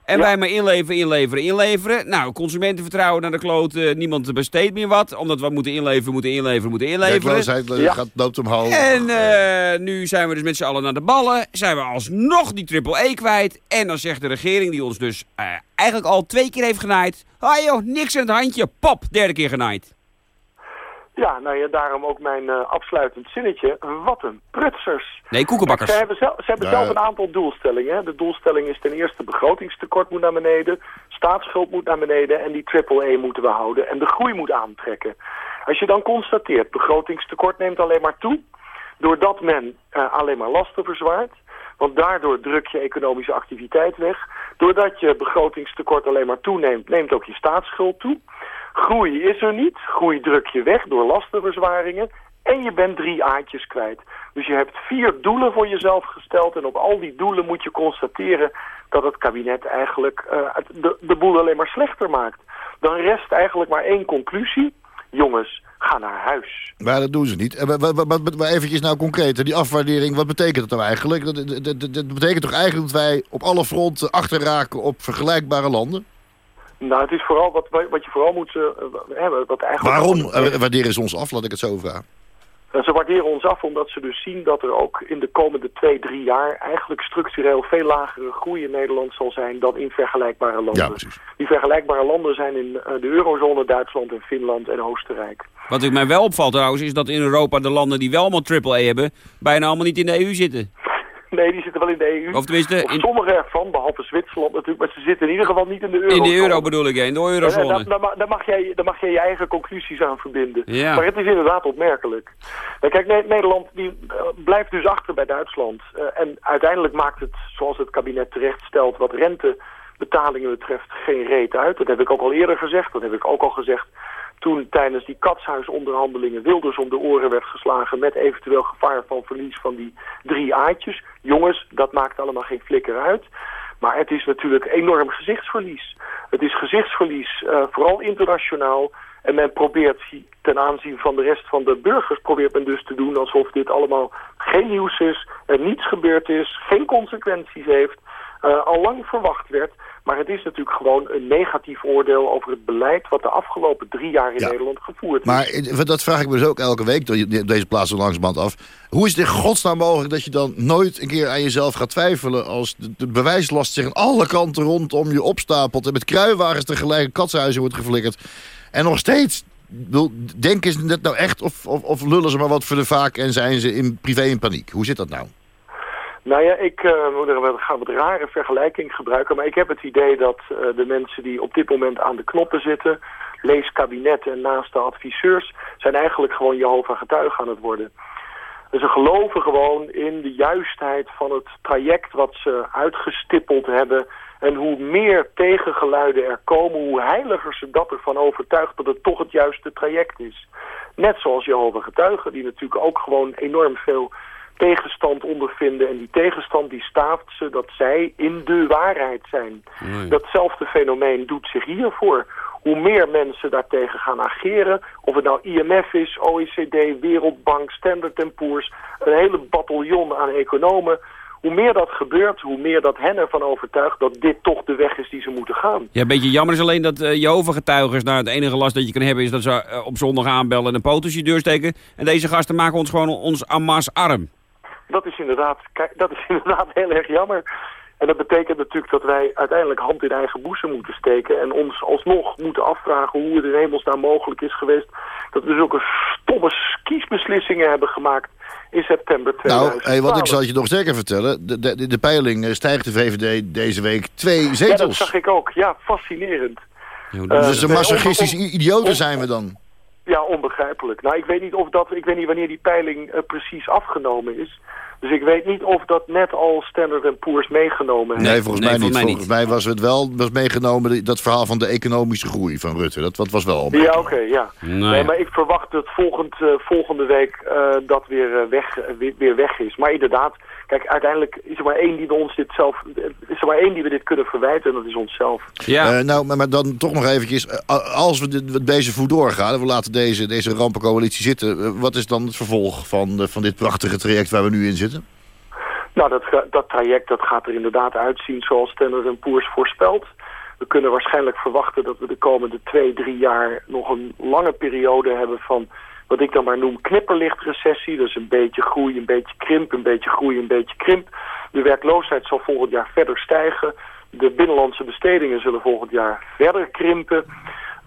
En Ja. wij maar inleveren, inleveren, inleveren. Nou, consumentenvertrouwen naar de kloten. Niemand besteedt meer wat. Omdat we moeten inleveren, moeten inleveren, moeten inleveren. Werkloosheid eh, Ja. gaat loopt omhoog. En eh, nu zijn we dus met z'n allen naar de ballen. Zijn we alsnog die triple E kwijt. En dan zegt de regering, die ons dus eh, eigenlijk al twee keer heeft genaaid. Ah joh, niks in het handje. Pop, derde keer genaaid. Ja, nou ja, daarom ook mijn eh, afsluitend zinnetje. Wat een prutsers. Nee, koekenbakkers. Ze hebben, zelf, ze hebben Ja. zelf een aantal doelstellingen. Hè. De doelstelling is ten eerste begrotingstekort moet naar beneden, staatsschuld moet naar beneden en die triple E moeten we houden en de groei moet aantrekken. Als je dan constateert, begrotingstekort neemt alleen maar toe, doordat men eh, alleen maar lasten verzwaart, want daardoor druk je economische activiteit weg. Doordat je begrotingstekort alleen maar toeneemt, neemt ook je staatsschuld toe. Groei is er niet, groei druk je weg door lastenverzwaringen en je bent drie aardjes kwijt. Dus je hebt vier doelen voor jezelf gesteld en op al die doelen moet je constateren dat het kabinet eigenlijk eh, de, de boel alleen maar slechter maakt. Dan rest eigenlijk maar één conclusie. Jongens, ga naar huis. Maar dat doen ze niet. Maar eventjes nou concreet. Die afwaardering, wat betekent dat nou eigenlijk? Dat, dat, dat, dat betekent toch eigenlijk dat wij op alle fronten achterraken op vergelijkbare landen? Nou, het is vooral wat, wat je vooral moet eh, hebben. Wat eigenlijk Waarom eh, waarderen ze ons af? Laat ik het zo vragen. En ze waarderen ons af omdat ze dus zien dat er ook in de komende twee, drie jaar eigenlijk structureel veel lagere groei in Nederland zal zijn dan in vergelijkbare landen. Ja, precies. Die vergelijkbare landen zijn in eh, de eurozone, Duitsland en Finland en Oostenrijk. Wat ik mij wel opvalt trouwens, is dat in Europa de landen die wel allemaal triple E hebben, bijna allemaal niet in de EU zitten. Nee, die zitten wel in de EU. Of tenminste... In... sommige ervan, behalve Zwitserland natuurlijk, maar ze zitten in ieder geval niet in de euro. In de euro bedoel ik, in de eurozone. Daar, daar, mag jij, daar mag jij je eigen conclusies aan verbinden. Ja. Maar het is inderdaad opmerkelijk. Nou, kijk, Nederland die, blijft dus achter bij Duitsland. en uiteindelijk maakt het, zoals het kabinet terecht stelt, wat rentebetalingen betreft, geen reet uit. Dat heb ik ook al eerder gezegd, dat heb ik ook al gezegd toen tijdens die katshuisonderhandelingen Wilders om de oren werd geslagen... met eventueel gevaar van verlies van die drie aatjes. Jongens, dat maakt allemaal geen flikker uit. Maar het is natuurlijk enorm gezichtsverlies. Het is gezichtsverlies, uh, vooral internationaal. En men probeert ten aanzien van de rest van de burgers... probeert men dus te doen alsof dit allemaal geen nieuws is... er niets gebeurd is, geen consequenties heeft... Uh, al lang verwacht werd. Maar het is natuurlijk gewoon een negatief oordeel over het beleid... wat de afgelopen drie jaar in Nederland gevoerd is. Maar dat vraag ik me dus ook elke week door deze plaats zo langzamerhand af. Hoe is het in godsnaam mogelijk dat je dan nooit een keer aan jezelf gaat twijfelen... als de, bewijslast zich aan alle kanten rondom je opstapelt... en met kruiwagens tegelijk katshuizen wordt geflikkerd... en nog steeds denken ze net nou echt of, of, of, lullen ze maar wat voor de vaak... en zijn ze in privé in paniek? Hoe zit dat nou? Nou ja, ik uh, ga wat rare vergelijking gebruiken. Maar ik heb het idee dat uh, de mensen die op dit moment aan de knoppen zitten... lees kabinet en naast de adviseurs... zijn eigenlijk gewoon Jehovah getuigen aan het worden. Dus ze geloven gewoon in de juistheid van het traject wat ze uitgestippeld hebben... En hoe meer tegengeluiden er komen, hoe heiliger ze dat ervan overtuigt dat het toch het juiste traject is. Net zoals Jehovah getuigen, die natuurlijk ook gewoon enorm veel tegenstand ondervinden. En die tegenstand die staaft ze dat zij in de waarheid zijn. Datzelfde fenomeen doet zich hiervoor. Hoe meer mensen daartegen gaan ageren, of het nou IMF is, OECD, Wereldbank, Standard Poor's, een hele bataljon aan economen, hoe meer dat gebeurt, hoe meer dat hen ervan overtuigt dat dit toch de weg is die ze moeten gaan. Ja, een beetje jammer is alleen dat uh, Jehovah-getuigers, nou het enige last dat je kan hebben is dat ze uh, op zondag aanbellen en een poot je deur steken. En deze gasten maken ons gewoon ons amas arm dat is inderdaad, dat is *laughs* inderdaad heel erg jammer. En dat betekent natuurlijk dat wij uiteindelijk hand in eigen boezem moeten steken... en ons alsnog moeten afvragen hoe het in hemelsnaam mogelijk is geweest... dat we zulke stomme kiesbeslissingen hebben gemaakt in september 2012. Nou, wat ik zal je nog zeker vertellen... de, de, de peiling eh, stijgt de VVD deze week twee zetels. Ja, dat zag ik ook. Ja, fascinerend. dus uh, masochistische idioten zijn we dan. Ja, onbegrijpelijk. Nou, ik weet niet of dat, ik weet niet wanneer die peiling uh, precies afgenomen is. Dus ik weet niet of dat net al Standard Poor's meegenomen heeft. Nee, volgens mij niet. Volgens mij, was het wel was meegenomen, dat verhaal van de economische groei van Rutte. Dat, dat was wel Ja, oké, ja. Nee. maar ik verwacht dat volgend, uh, volgende week uh, dat weer, uh, weg, weer, weer, weg is. Maar inderdaad, kijk, uiteindelijk is er maar één die we ons dit zelf, is er maar één die we dit kunnen verwijten en dat is onszelf. Ja. nou, maar, maar, dan toch nog eventjes, als we dit, deze voet doorgaan, we laten deze, deze rampencoalitie zitten, wat is dan het vervolg van, van dit prachtige traject waar we nu in zitten? Nou, dat, dat traject dat gaat er inderdaad uitzien zoals Standard Poor's voorspelt. We kunnen waarschijnlijk verwachten dat we de komende twee, drie jaar nog een lange periode hebben van wat ik dan maar noem knipperlichtrecessie. Dus een beetje groei, een beetje krimp, een beetje groei, een beetje krimp. De werkloosheid zal volgend jaar verder stijgen. De binnenlandse bestedingen zullen volgend jaar verder krimpen.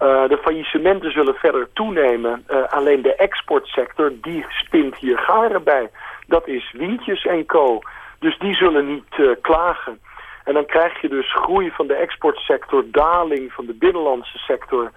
Uh, de faillissementen zullen verder toenemen. Uh, alleen de exportsector, die spint hier garen bij. Dat is Wientjes en Co. Dus die zullen niet uh, klagen. En dan krijg je dus groei van de exportsector, daling van de binnenlandse sector.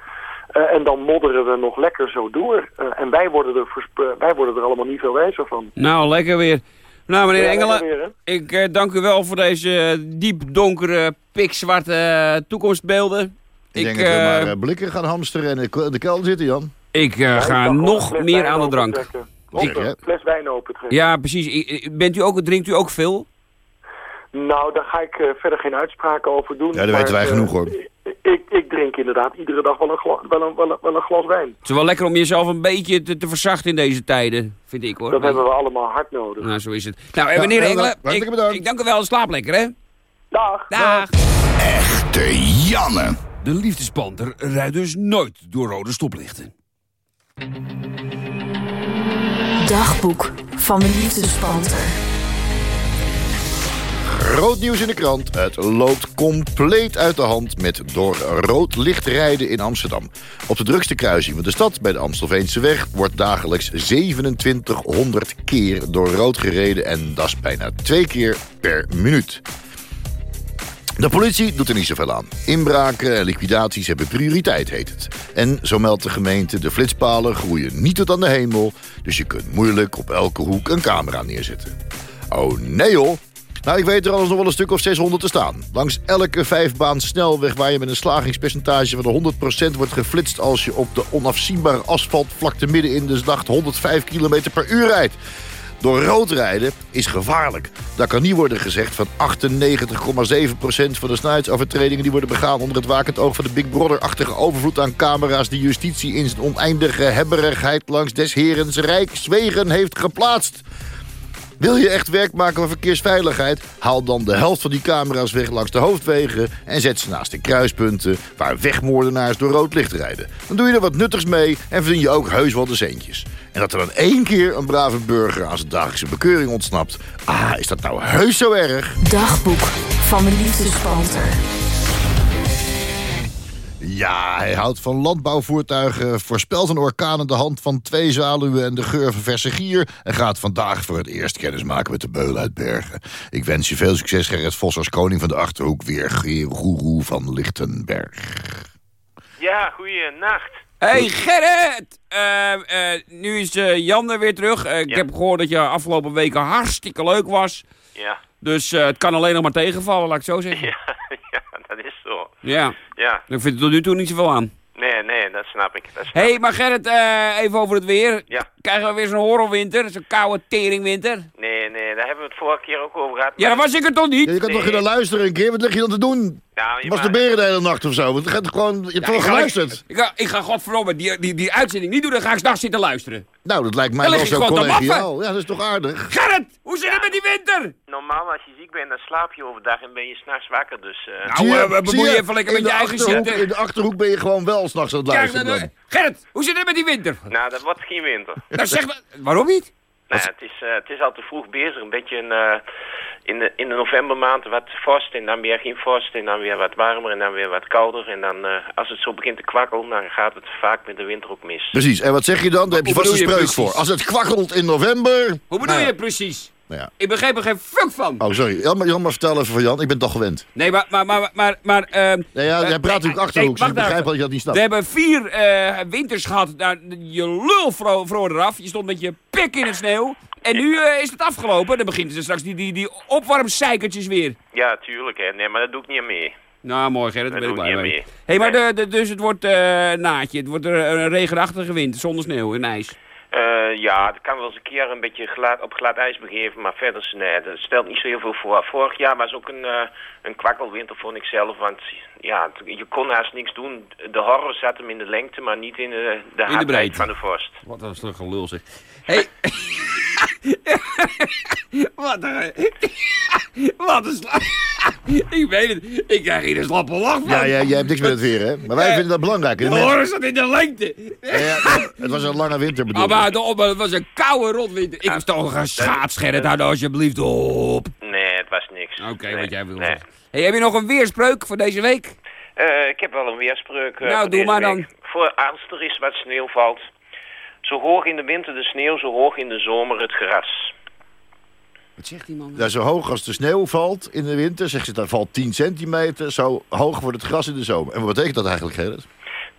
Uh, en dan modderen we nog lekker zo door. Uh, en wij worden, er wij worden er allemaal niet veel wijzer van. Nou, lekker weer. Nou, meneer ja, Engelen, weer, ik dank u wel voor deze diep donkere, pikzwarte toekomstbeelden. Ik, denk dat we maar blikken gaan hamsteren en in de kelder zitten, Jan. Ik ga nog meer aan de drank. Open, fles wijn open trekken. Ja, precies. Bent u ook, drinkt u ook veel? Nou, daar ga ik uh, verder geen uitspraken over doen. Ja, dat weten wij uh, genoeg hoor. Ik, ik, drink inderdaad iedere dag wel een, glas, wel een, wel een, wel een glas wijn. Het is wel lekker om jezelf een beetje te, te verzachten in deze tijden, vind ik hoor. Dat hebben we allemaal hard nodig. Nou, zo is het. Nou, ja, meneer Engelen, ik, ik, dank u wel. Slaap lekker, hè? Dag. Dag. Echte Janne. De liefdespanter rijdt dus nooit door rode stoplichten. Dagboek van de liefdespanter. Groot nieuws in de krant. Het loopt compleet uit de hand met door rood licht rijden in Amsterdam. Op de drukste kruising van de stad, bij de Amstelveense weg... wordt dagelijks 2700 keer door rood gereden... en dat is bijna twee keer per minuut. De politie doet er niet zoveel aan. Inbraken en liquidaties hebben prioriteit, heet het. En zo meldt de gemeente, de flitspalen groeien niet tot aan de hemel... dus je kunt moeilijk op elke hoek een camera neerzetten. Oh nee joh, nou, ik weet er alles nog wel een stuk of 600 te staan. Langs elke vijfbaan snelweg waar je met een slagingspercentage van 100% wordt geflitst... als je op de onafzienbare asfaltvlakte midden in de nacht 105 km per uur rijdt. Door rood rijden is gevaarlijk. Dat kan niet worden gezegd van 98,7% van de snelheidsovertredingen... die worden begaan onder het wakend oog van de Big Brother-achtige overvloed aan camera's... die justitie in zijn oneindige hebberigheid langs des herens rijkswegen heeft geplaatst. Wil je echt werk maken van verkeersveiligheid? Haal dan de helft van die camera's weg langs de hoofdwegen... en zet ze naast de kruispunten waar wegmoordenaars door rood licht rijden. Dan doe je er wat nuttigs mee en verdien je ook heus wel de centjes. En dat er dan één keer een brave burger aan zijn dagelijkse bekeuring ontsnapt... ah, is dat nou heus zo erg? Dagboek van de liefdespanter. Ja, hij houdt van landbouwvoertuigen, voorspelt een orkaan aan de hand van twee zaluwen en de geur van verse gier... en gaat vandaag voor het eerst kennis maken met de beulen uit Bergen. Ik wens je veel succes, Gerrit Vos, als koning van de Achterhoek, weer Geroeroe van Lichtenberg. Ja, goeienacht. Hey Gerrit! Eh, eh, nu is eh, Jan er weer terug. Ik heb gehoord dat je afgelopen weken hartstikke leuk was. Ja. Dus eh, het kan alleen nog maar tegenvallen, laat ik het zo zeggen. *laughs* Ja, ja, dat. Ja. Ja, Ik vind er tot nu toe niet zoveel aan. nee, nee, dat snap ik. Dat Hé, hey, maar Gerrit, eh, even over het weer. Ja. Krijgen we weer zo'n horrorwinter? Zo'n koude teringwinter? Nee, nee, daar hebben we het vorige keer ook over gehad. Ja, dan was ik er toch Ja, niet? je kan toch Nee. naar luisteren een keer? Wat lig je dan te doen? Nou, je Masturberen de hele nacht of zo? Want het gaat gewoon, je hebt Ja, toch ik, ga, geluisterd? ik, ga, ik ga godverdomme die, die, die uitzending niet doen, dan ga ik s'nachts zitten luisteren. Nou, dat lijkt mij Dan wel zo collegiaal. Ja, dat is toch aardig? Gerrit, hoe zit het met die winter? Normaal als je ziek bent, dan slaap je overdag en ben je s'nachts wakker. Dus, eh, Nou, eh, bemoei zie je even lekker in met je de eigen. In de Achterhoek ben je gewoon wel s'nachts aan het Kijk, luisteren dan, dan. Gerrit, hoe zit het met die winter? nou, dat wordt geen winter. *laughs* Nou, zeg maar, waarom niet? Nou, ja, het, is, eh, het is al te vroeg bezig. Een beetje een, eh, in, de, in de novembermaand wat vorst en dan weer geen vorst. En dan weer wat warmer en dan weer wat kouder. En dan, eh, als het zo begint te kwakkelen, dan gaat het vaak met de winter ook mis. Precies, en wat zeg je dan? Daar heb je vast een je spreuk voor. Als het kwakkelt in november... Hoe bedoel Nou je precies? Nou ja. Ik begreep er geen fuck van. Oh, sorry. Jan, maar, Jan, maar vertel even van Jan. Ik ben toch gewend. Nee, maar, maar, maar, maar, maar... ehm, Nee, ja, jij eh, praat nee, natuurlijk nee, Achterhoek, dus ik begrijp even. dat je dat niet snapt. We hebben vier eh, winters gehad. Nou, je lul vro vroor eraf. Je stond met je pik in het sneeuw. En nu eh, is het afgelopen. Dan beginnen ze straks die, die, die opwarmseikertjes weer. Ja, tuurlijk. Hè. Nee, maar dat doe ik niet aan mee. Nou, mooi Gerrit, daar Dat ben ik doe blij ik mee. niet Hé, hey, maar de, de, dus het wordt eh naadje. Het wordt een regenachtige winter zonder sneeuw en ijs. Eh, ja, het kan wel eens een keer een beetje glad, op glad ijs begeven, maar verder is- nee, dat stelt niet zo heel veel voor. Vorig jaar was ook een, eh, een kwakkelwinter, vond ik zelf, want ja, je kon haast niks doen. De horror zat hem in de lengte, maar niet in de, de breedte. van de vorst. Wat een stuk gelul zeg. Hey. *laughs* Wat een... *laughs* Wat een sla... *laughs* ik weet het. Ik krijg hier een slappe lach van. Ja, ja, jij hebt niks met het weer, hè? Maar wij vinden dat belangrijk. De horror zat in de lengte. Ja, ja, het was een lange winter, bedoel Ah, ik. Maar, de, het was een koude rotwinter. Ik was toch een schaatsgerrit. Hou nou alsjeblieft op. Nee, het was niks. Oké, Nee, wat jij wil nee. Hey, heb je nog een weerspreuk voor deze week? Eh, ik heb wel een weerspreuk. eh, Nou, voor doe deze maar dan. Voor als er is wat sneeuw valt. Zo hoog in de winter de sneeuw, zo hoog in de zomer het gras. Wat zegt die man? Ja, zo hoog als de sneeuw valt in de winter, zegt ze, daar valt 10 centimeter. Zo hoog wordt het gras in de zomer. En wat betekent dat eigenlijk, Gerrit?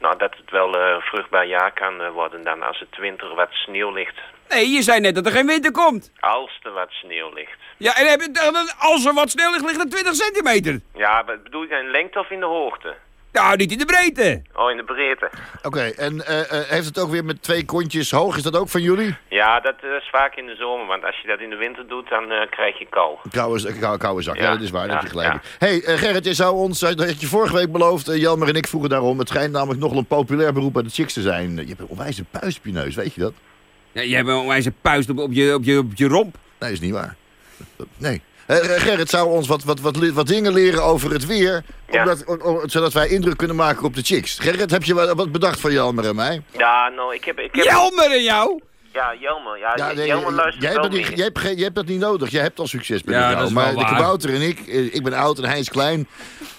Nou, dat het wel eh, een vruchtbaar jaar kan eh, worden dan als het winter wat sneeuw ligt. Nee, je zei net dat er geen winter komt. Als er wat sneeuw ligt. Ja, en heb je, dan- als er wat sneeuw ligt, ligt er 20 centimeter. Ja, bedoel je in lengte of in de hoogte? Nou, niet in de breedte. Oh, in de breedte. Oké, en eh, eh, heeft het ook weer met twee kontjes hoog? Is dat ook van jullie? Ja, dat eh, is vaak in de zomer, want als je dat in de winter doet, dan eh, krijg je kou. Koude, koude, koude zak, ja, Ja, dat is waar, dat ja, heb je gelijk. ja. hey, Gerrit, je zou ons, dat had je vorige week beloofd, Jelmer en ik vroegen daarom, het schijnt namelijk nogal een populair beroep bij de chicks te zijn. Je hebt een onwijze puist op je neus, weet je dat? Ja, jij hebt een onwijze puist op, op, je, op, je, op je romp. Nee, is niet waar. *laughs* Nee. Gerrit zou ons wat, wat, wat, wat dingen leren over het weer, Ja. omdat, zodat wij indruk kunnen maken op de chicks. Gerrit, heb je wat, wat bedacht van Jelmer en mij? Ja, nou, ik heb... Ik heb Jelmer en jou? Ja, Jelmer. Ja, Ja, nee, Jelmer jij, hebt niet, jij, hebt jij hebt dat niet nodig. Jij hebt al succes met Ja, jou. dat is maar wel de waar. kabouter en ik, eh, ik ben oud en hij is klein.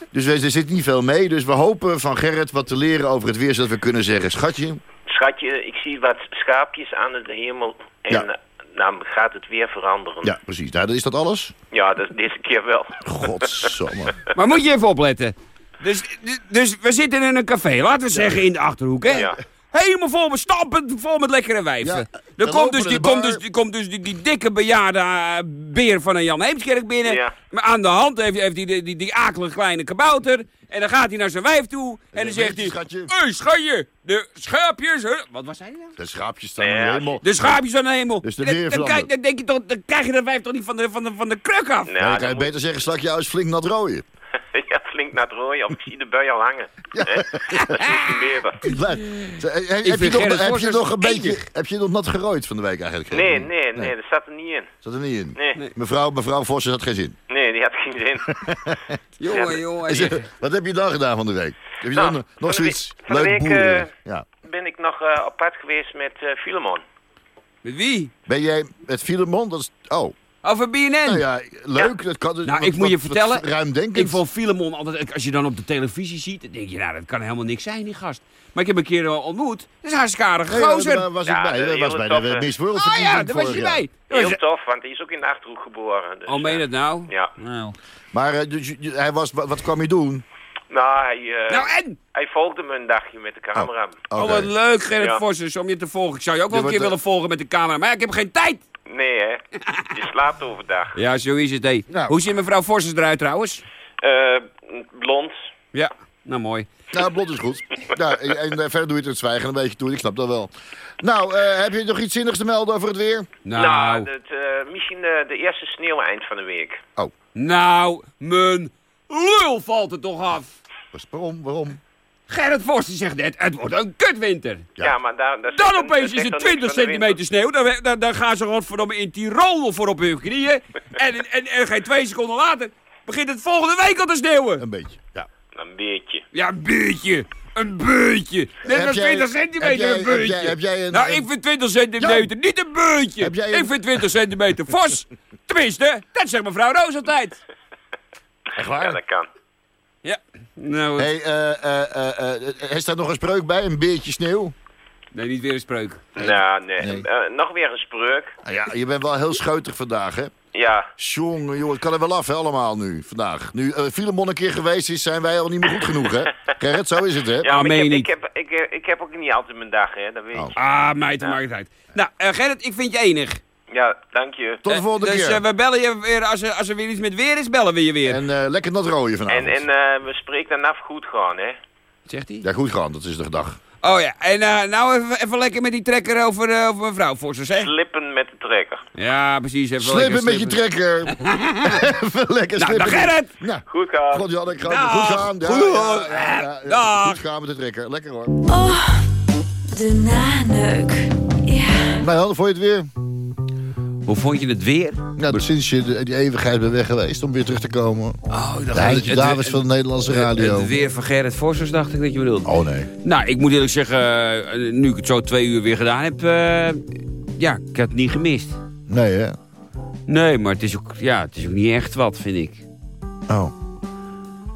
Dus we- er zit niet veel mee. Dus we hopen van Gerrit wat te leren over het weer... zodat we kunnen zeggen, schatje... Schatje, ik zie wat schaapjes aan de hemel. En Ja. Nou gaat het weer veranderen. Ja, precies. Nou, is dat alles? Ja, dat is deze keer wel. Godsamme. *laughs* Maar moet je even opletten. Dus, dus we zitten in een café, laten we zeggen in de Achterhoek, hè? Ja. Helemaal vol met stampend, vol met lekkere wijven. Ja, Dan komt dus, die, komt dus, die, komt dus die, die dikke bejaarde eh, beer van een Jan Heemskerk binnen. Ja. Maar aan de hand heeft, heeft hij die, die, die akelige kleine kabouter. En dan gaat hij naar zijn wijf toe. En dan zegt hij... schatje. Hé, hey, schatje, de schaapjes... Hè? Wat was hij nou? De schaapjes staan in de hemel. De schaapjes aan de hemel. Dus de Dan- weer dan, verandert. kijk, dan, denk je toch, dan krijg je dat wijf toch niet van de, van de, van de kruk af? Nou, Ja, dan dan kan je beter zeggen, slak je huis flink nat rooien. *laughs* flink naar het rooien, of ik zie de bui al hangen. *laughs* Ja. Dat is niet gebeuren. Blijf. Heb, heb, je nog, heb je nog een beetje... Heb je nog nat gerooid van de week eigenlijk? Nee, nee, nee, dat staat er niet in. Zat er niet in? Nee, Mevrouw, mevrouw Vossen had geen zin. nee, die had geen zin. *laughs* Jongen, jongen. Is het- Wat heb je dan gedaan van de week? Heb je Nou, dan nog van de zoiets de leuk week, boeren? eh, ja. Ben ik nog eh, pad geweest met eh Filemon. Met wie? Ben jij met Filemon? Dat is, oh, Over BNN. nou ja, leuk. Dat kan, Nou, wat- ik moet je wat- wat vertellen, Ruimdenkend. Ik vond Filemon altijd, als je dan op de televisie ziet, dan denk je, nou, dat kan helemaal niks zijn, die gast. Maar ik heb een keer eh, ontmoet, dat is hartstikke aardige Nee, gozer. daar was ik bij. Dat was bij de toffe- Miss World Ah ja, daar was je jaar. bij. Heel tof, want hij is ook in de Achterhoek geboren. Dus, Oh, meen je eh, dat nou? Ja. Nou, Maar eh, dus, hij was, wat, wat kwam hij doen? Nou, hij, eh, nou en? hij volgde me een dagje met de camera. Oh, Oké. wat leuk, Gerrit Ja. Vossers, om je te volgen. Ik zou je ook wel Je een keer willen volgen met de camera, maar ja, ik heb geen tijd. Nee, hè? Je slaapt overdag. Ja, zo is het, hé. Nou. Hoe ziet mevrouw Vossers eruit trouwens? Eh, blond. Ja, nou mooi. Nou, blond is goed. nou, en, en, eh, verder doe je het zwijgen een beetje toe. Ik snap dat wel. Nou, eh, heb je nog iets zinnigs te melden over het weer? Nou, Nou, het, eh, misschien eh, de eerste sneeuw eind van de week. Nou, mijn lul valt er toch af. Waarom? Waarom? Gerrit Vossers zegt net, het wordt een kutwinter. Ja, maar daar... daar Dan opeens is het dan 20 niks van de centimeter sneeuw. Dan, dan, dan gaan ze godverdomme in Tirol voor op hun knieën. *laughs* En, en, en geen twee seconden later begint het volgende week al te sneeuwen. Een beetje, ja. Een beetje. Ja, een beetje. Een beetje. Net Heb als jij- 20 centimeter heb jij- een heb jij- heb jij een- nou, een- ik vind 20 centimeter niet een beetje. Heb jij een- Ik vind 20 centimeter fos. *laughs* Tenminste, dat zegt mevrouw Roos altijd. Echt Ja, waar? dat kan. Ja. Nou, Hey, eh, eh, eh, eh, er staat nog een spreuk bij, een beertje sneeuw. nee, niet weer een spreuk. Nou, nee. Nee. Nog weer een spreuk. Nou ja, je bent wel heel scheutig vandaag, hè? Ja, Jongen, joh, het kan er wel af, hè, allemaal nu, vandaag. Nu uh, Filemon een keer geweest is, zijn wij al niet meer goed genoeg, hè? *laughs* Gerrit, zo is het, hè? ja Ah, maar meen ik, heb, ik, heb, ik, heb, ik heb ook niet altijd mijn dag, hè. Dat weet Oh. je. Ah, meid, dat maakt het uit. Nou, Gerrit, ik vind je enig. Ja, dank je. Tot de Eh, volgende dus keer. eh, we bellen je weer, als er, als er weer iets met weer is, bellen we je weer. En eh, lekker nat rooien vanavond. En, en eh, we spreken dan af goed gaan, hè. Zegt hij? Ja, goed gaan, dat is de dag. Oh ja, en eh, nou even, even lekker met die trekker over, over mevrouw Vossers, hè? Slippen met de trekker. Ja, precies. Even Slippen lekker met je trekker. *laughs* Even lekker Nou, slippen. dag Gerrit! Nou, Goed gaan. God, Jan, ik ga Dag. goed gaan. Ja, Goed. ja, ja, ja, ja. Dag. Goed gaan met de trekker. Lekker hoor. Oh, de naneuk. Ja. Nou vond je het weer? Hoe vond je het weer? Nou, sinds je de- die eeuwigheid bent weg geweest om weer terug te komen. Oh, ik De Heintje Davids van de Nederlandse radio. Het weer van Gerrit Vossers dacht ik dat je bedoelde. Oh nee. Nou, ik moet eerlijk zeggen, eh, nu ik het zo twee uur weer gedaan heb... eh, ja, ik had het niet gemist. Nee hè? Nee, maar het is ook, ja, het is ook niet echt wat, vind ik. Oh.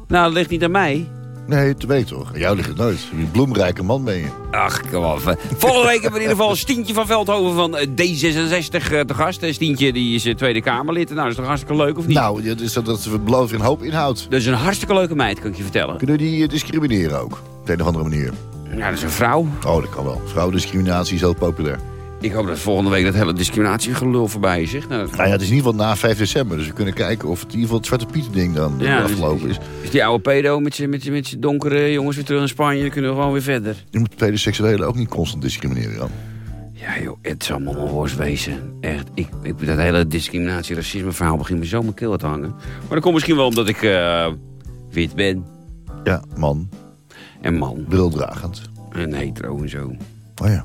Nou, dat ligt niet aan mij. Nee, te weten toch. Jou ligt het nooit. Een bloemrijke man ben je. Ach, kom op. Volgende week hebben we in ieder geval Stientje van Veldhoven van eh, D66 eh, te gast. Eh, Stientje die is Tweede Kamerlid. Nou, dat is toch hartstikke leuk, of niet? Nou, ja, dus dat, dat belooft een hoop inhoud. Dat is een hartstikke leuke meid, kan ik je vertellen. Kunnen die discrimineren ook? Op de een of andere manier. Ja, dat is een vrouw. Oh, dat kan wel. Vrouwendiscriminatie is heel populair. Ik hoop dat volgende week dat hele discriminatiegelul voorbij is. Zeg. Nou, dat- Nou ja, het is in ieder geval na 5 december. Dus we kunnen kijken of het in ieder geval het Zwarte Pieten ding dan Ja, dus- afgelopen is. Is die oude pedo met zijn met met donkere jongens weer terug in Spanje? Dan kunnen we gewoon weer verder. Je moet pedoseksuelen ook niet constant discrimineren, Jan. Ja joh, het zal allemaal een worst wezen. Echt, ik, ik, dat hele discriminatie-racisme verhaal begint me zo mijn keel te hangen. Maar dat komt misschien wel omdat ik eh, wit ben. Ja, man. En man. Brildragend. En hetero en zo. Oh ja.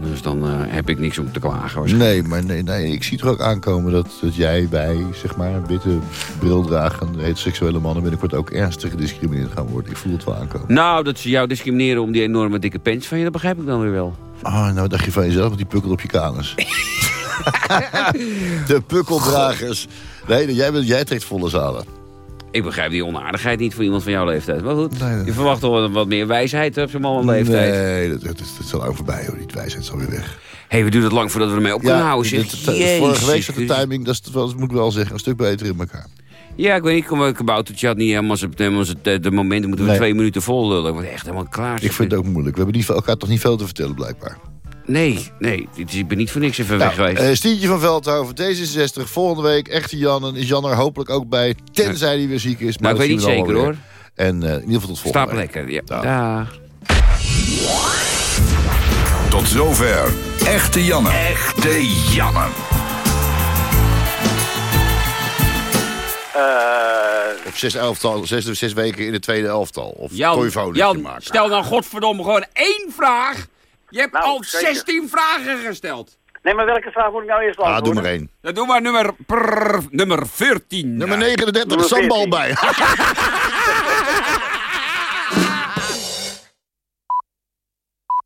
Dus dan eh, heb ik niks om te klagen. Nee, maar nee, nee, ik zie er ook aankomen dat, dat jij bij, zeg maar, witte brildragende heteroseksuele mannen binnenkort ook ernstig gediscrimineerd gaan worden. Ik voel het wel aankomen. Nou, dat ze jou discrimineren om die enorme dikke pens van je, dat begrijp ik dan weer wel. Ah, nou dacht je van jezelf met die pukkel op je kanus. *laughs* De pukkeldragers. Nee, jij, jij trekt volle zalen. Ik begrijp die onaardigheid niet voor iemand van jouw leeftijd. Maar goed, Nee, je verwacht toch wat, meer wijsheid op zo'n man leeftijd. Nee, dat, dat, dat is al lang voorbij hoor. Die wijsheid is alweer weg. Hé, hey, we duurt het lang voordat we ermee op kunnen houden. zeg. dit- vorige week zat de timing, dat, is, dat moet ik wel zeggen, een stuk beter in elkaar. Ja, ik weet niet, kom- kaboutertje had niet helemaal zijn- de, de momenten moeten we Nee. twee minuten vol lullen. Ik word echt helemaal klaar. Ik vind het ook moeilijk. We hebben niet, elkaar toch niet veel te vertellen, blijkbaar. Nee, nee, dit is- ik ben niet voor niks even Nou, weg geweest. eh, Stientje van Veldhoven, D66, volgende week, echte Jan. En is Jan er hopelijk ook bij, tenzij hij weer ziek is. Nou, ik dat weet niet zeker, weer. En eh, in ieder geval tot volgende Slaap week. lekker. Ja. Dag. Dag. Tot zover. Echte Janne. Echte Janne. Eh, Of zes, elftal, zes, zes weken in de tweede elftal. Of Jan, Jan maken. stel nou godverdomme gewoon één vraag. Je hebt Nou, al zeker. 16 vragen gesteld. nee, maar welke vraag moet ik nou eerst Ah, doe maar één. Dan doe maar nummer, prrr, nummer 14. Nummer Ja. 39, Nummer sambal 14. bij. *laughs*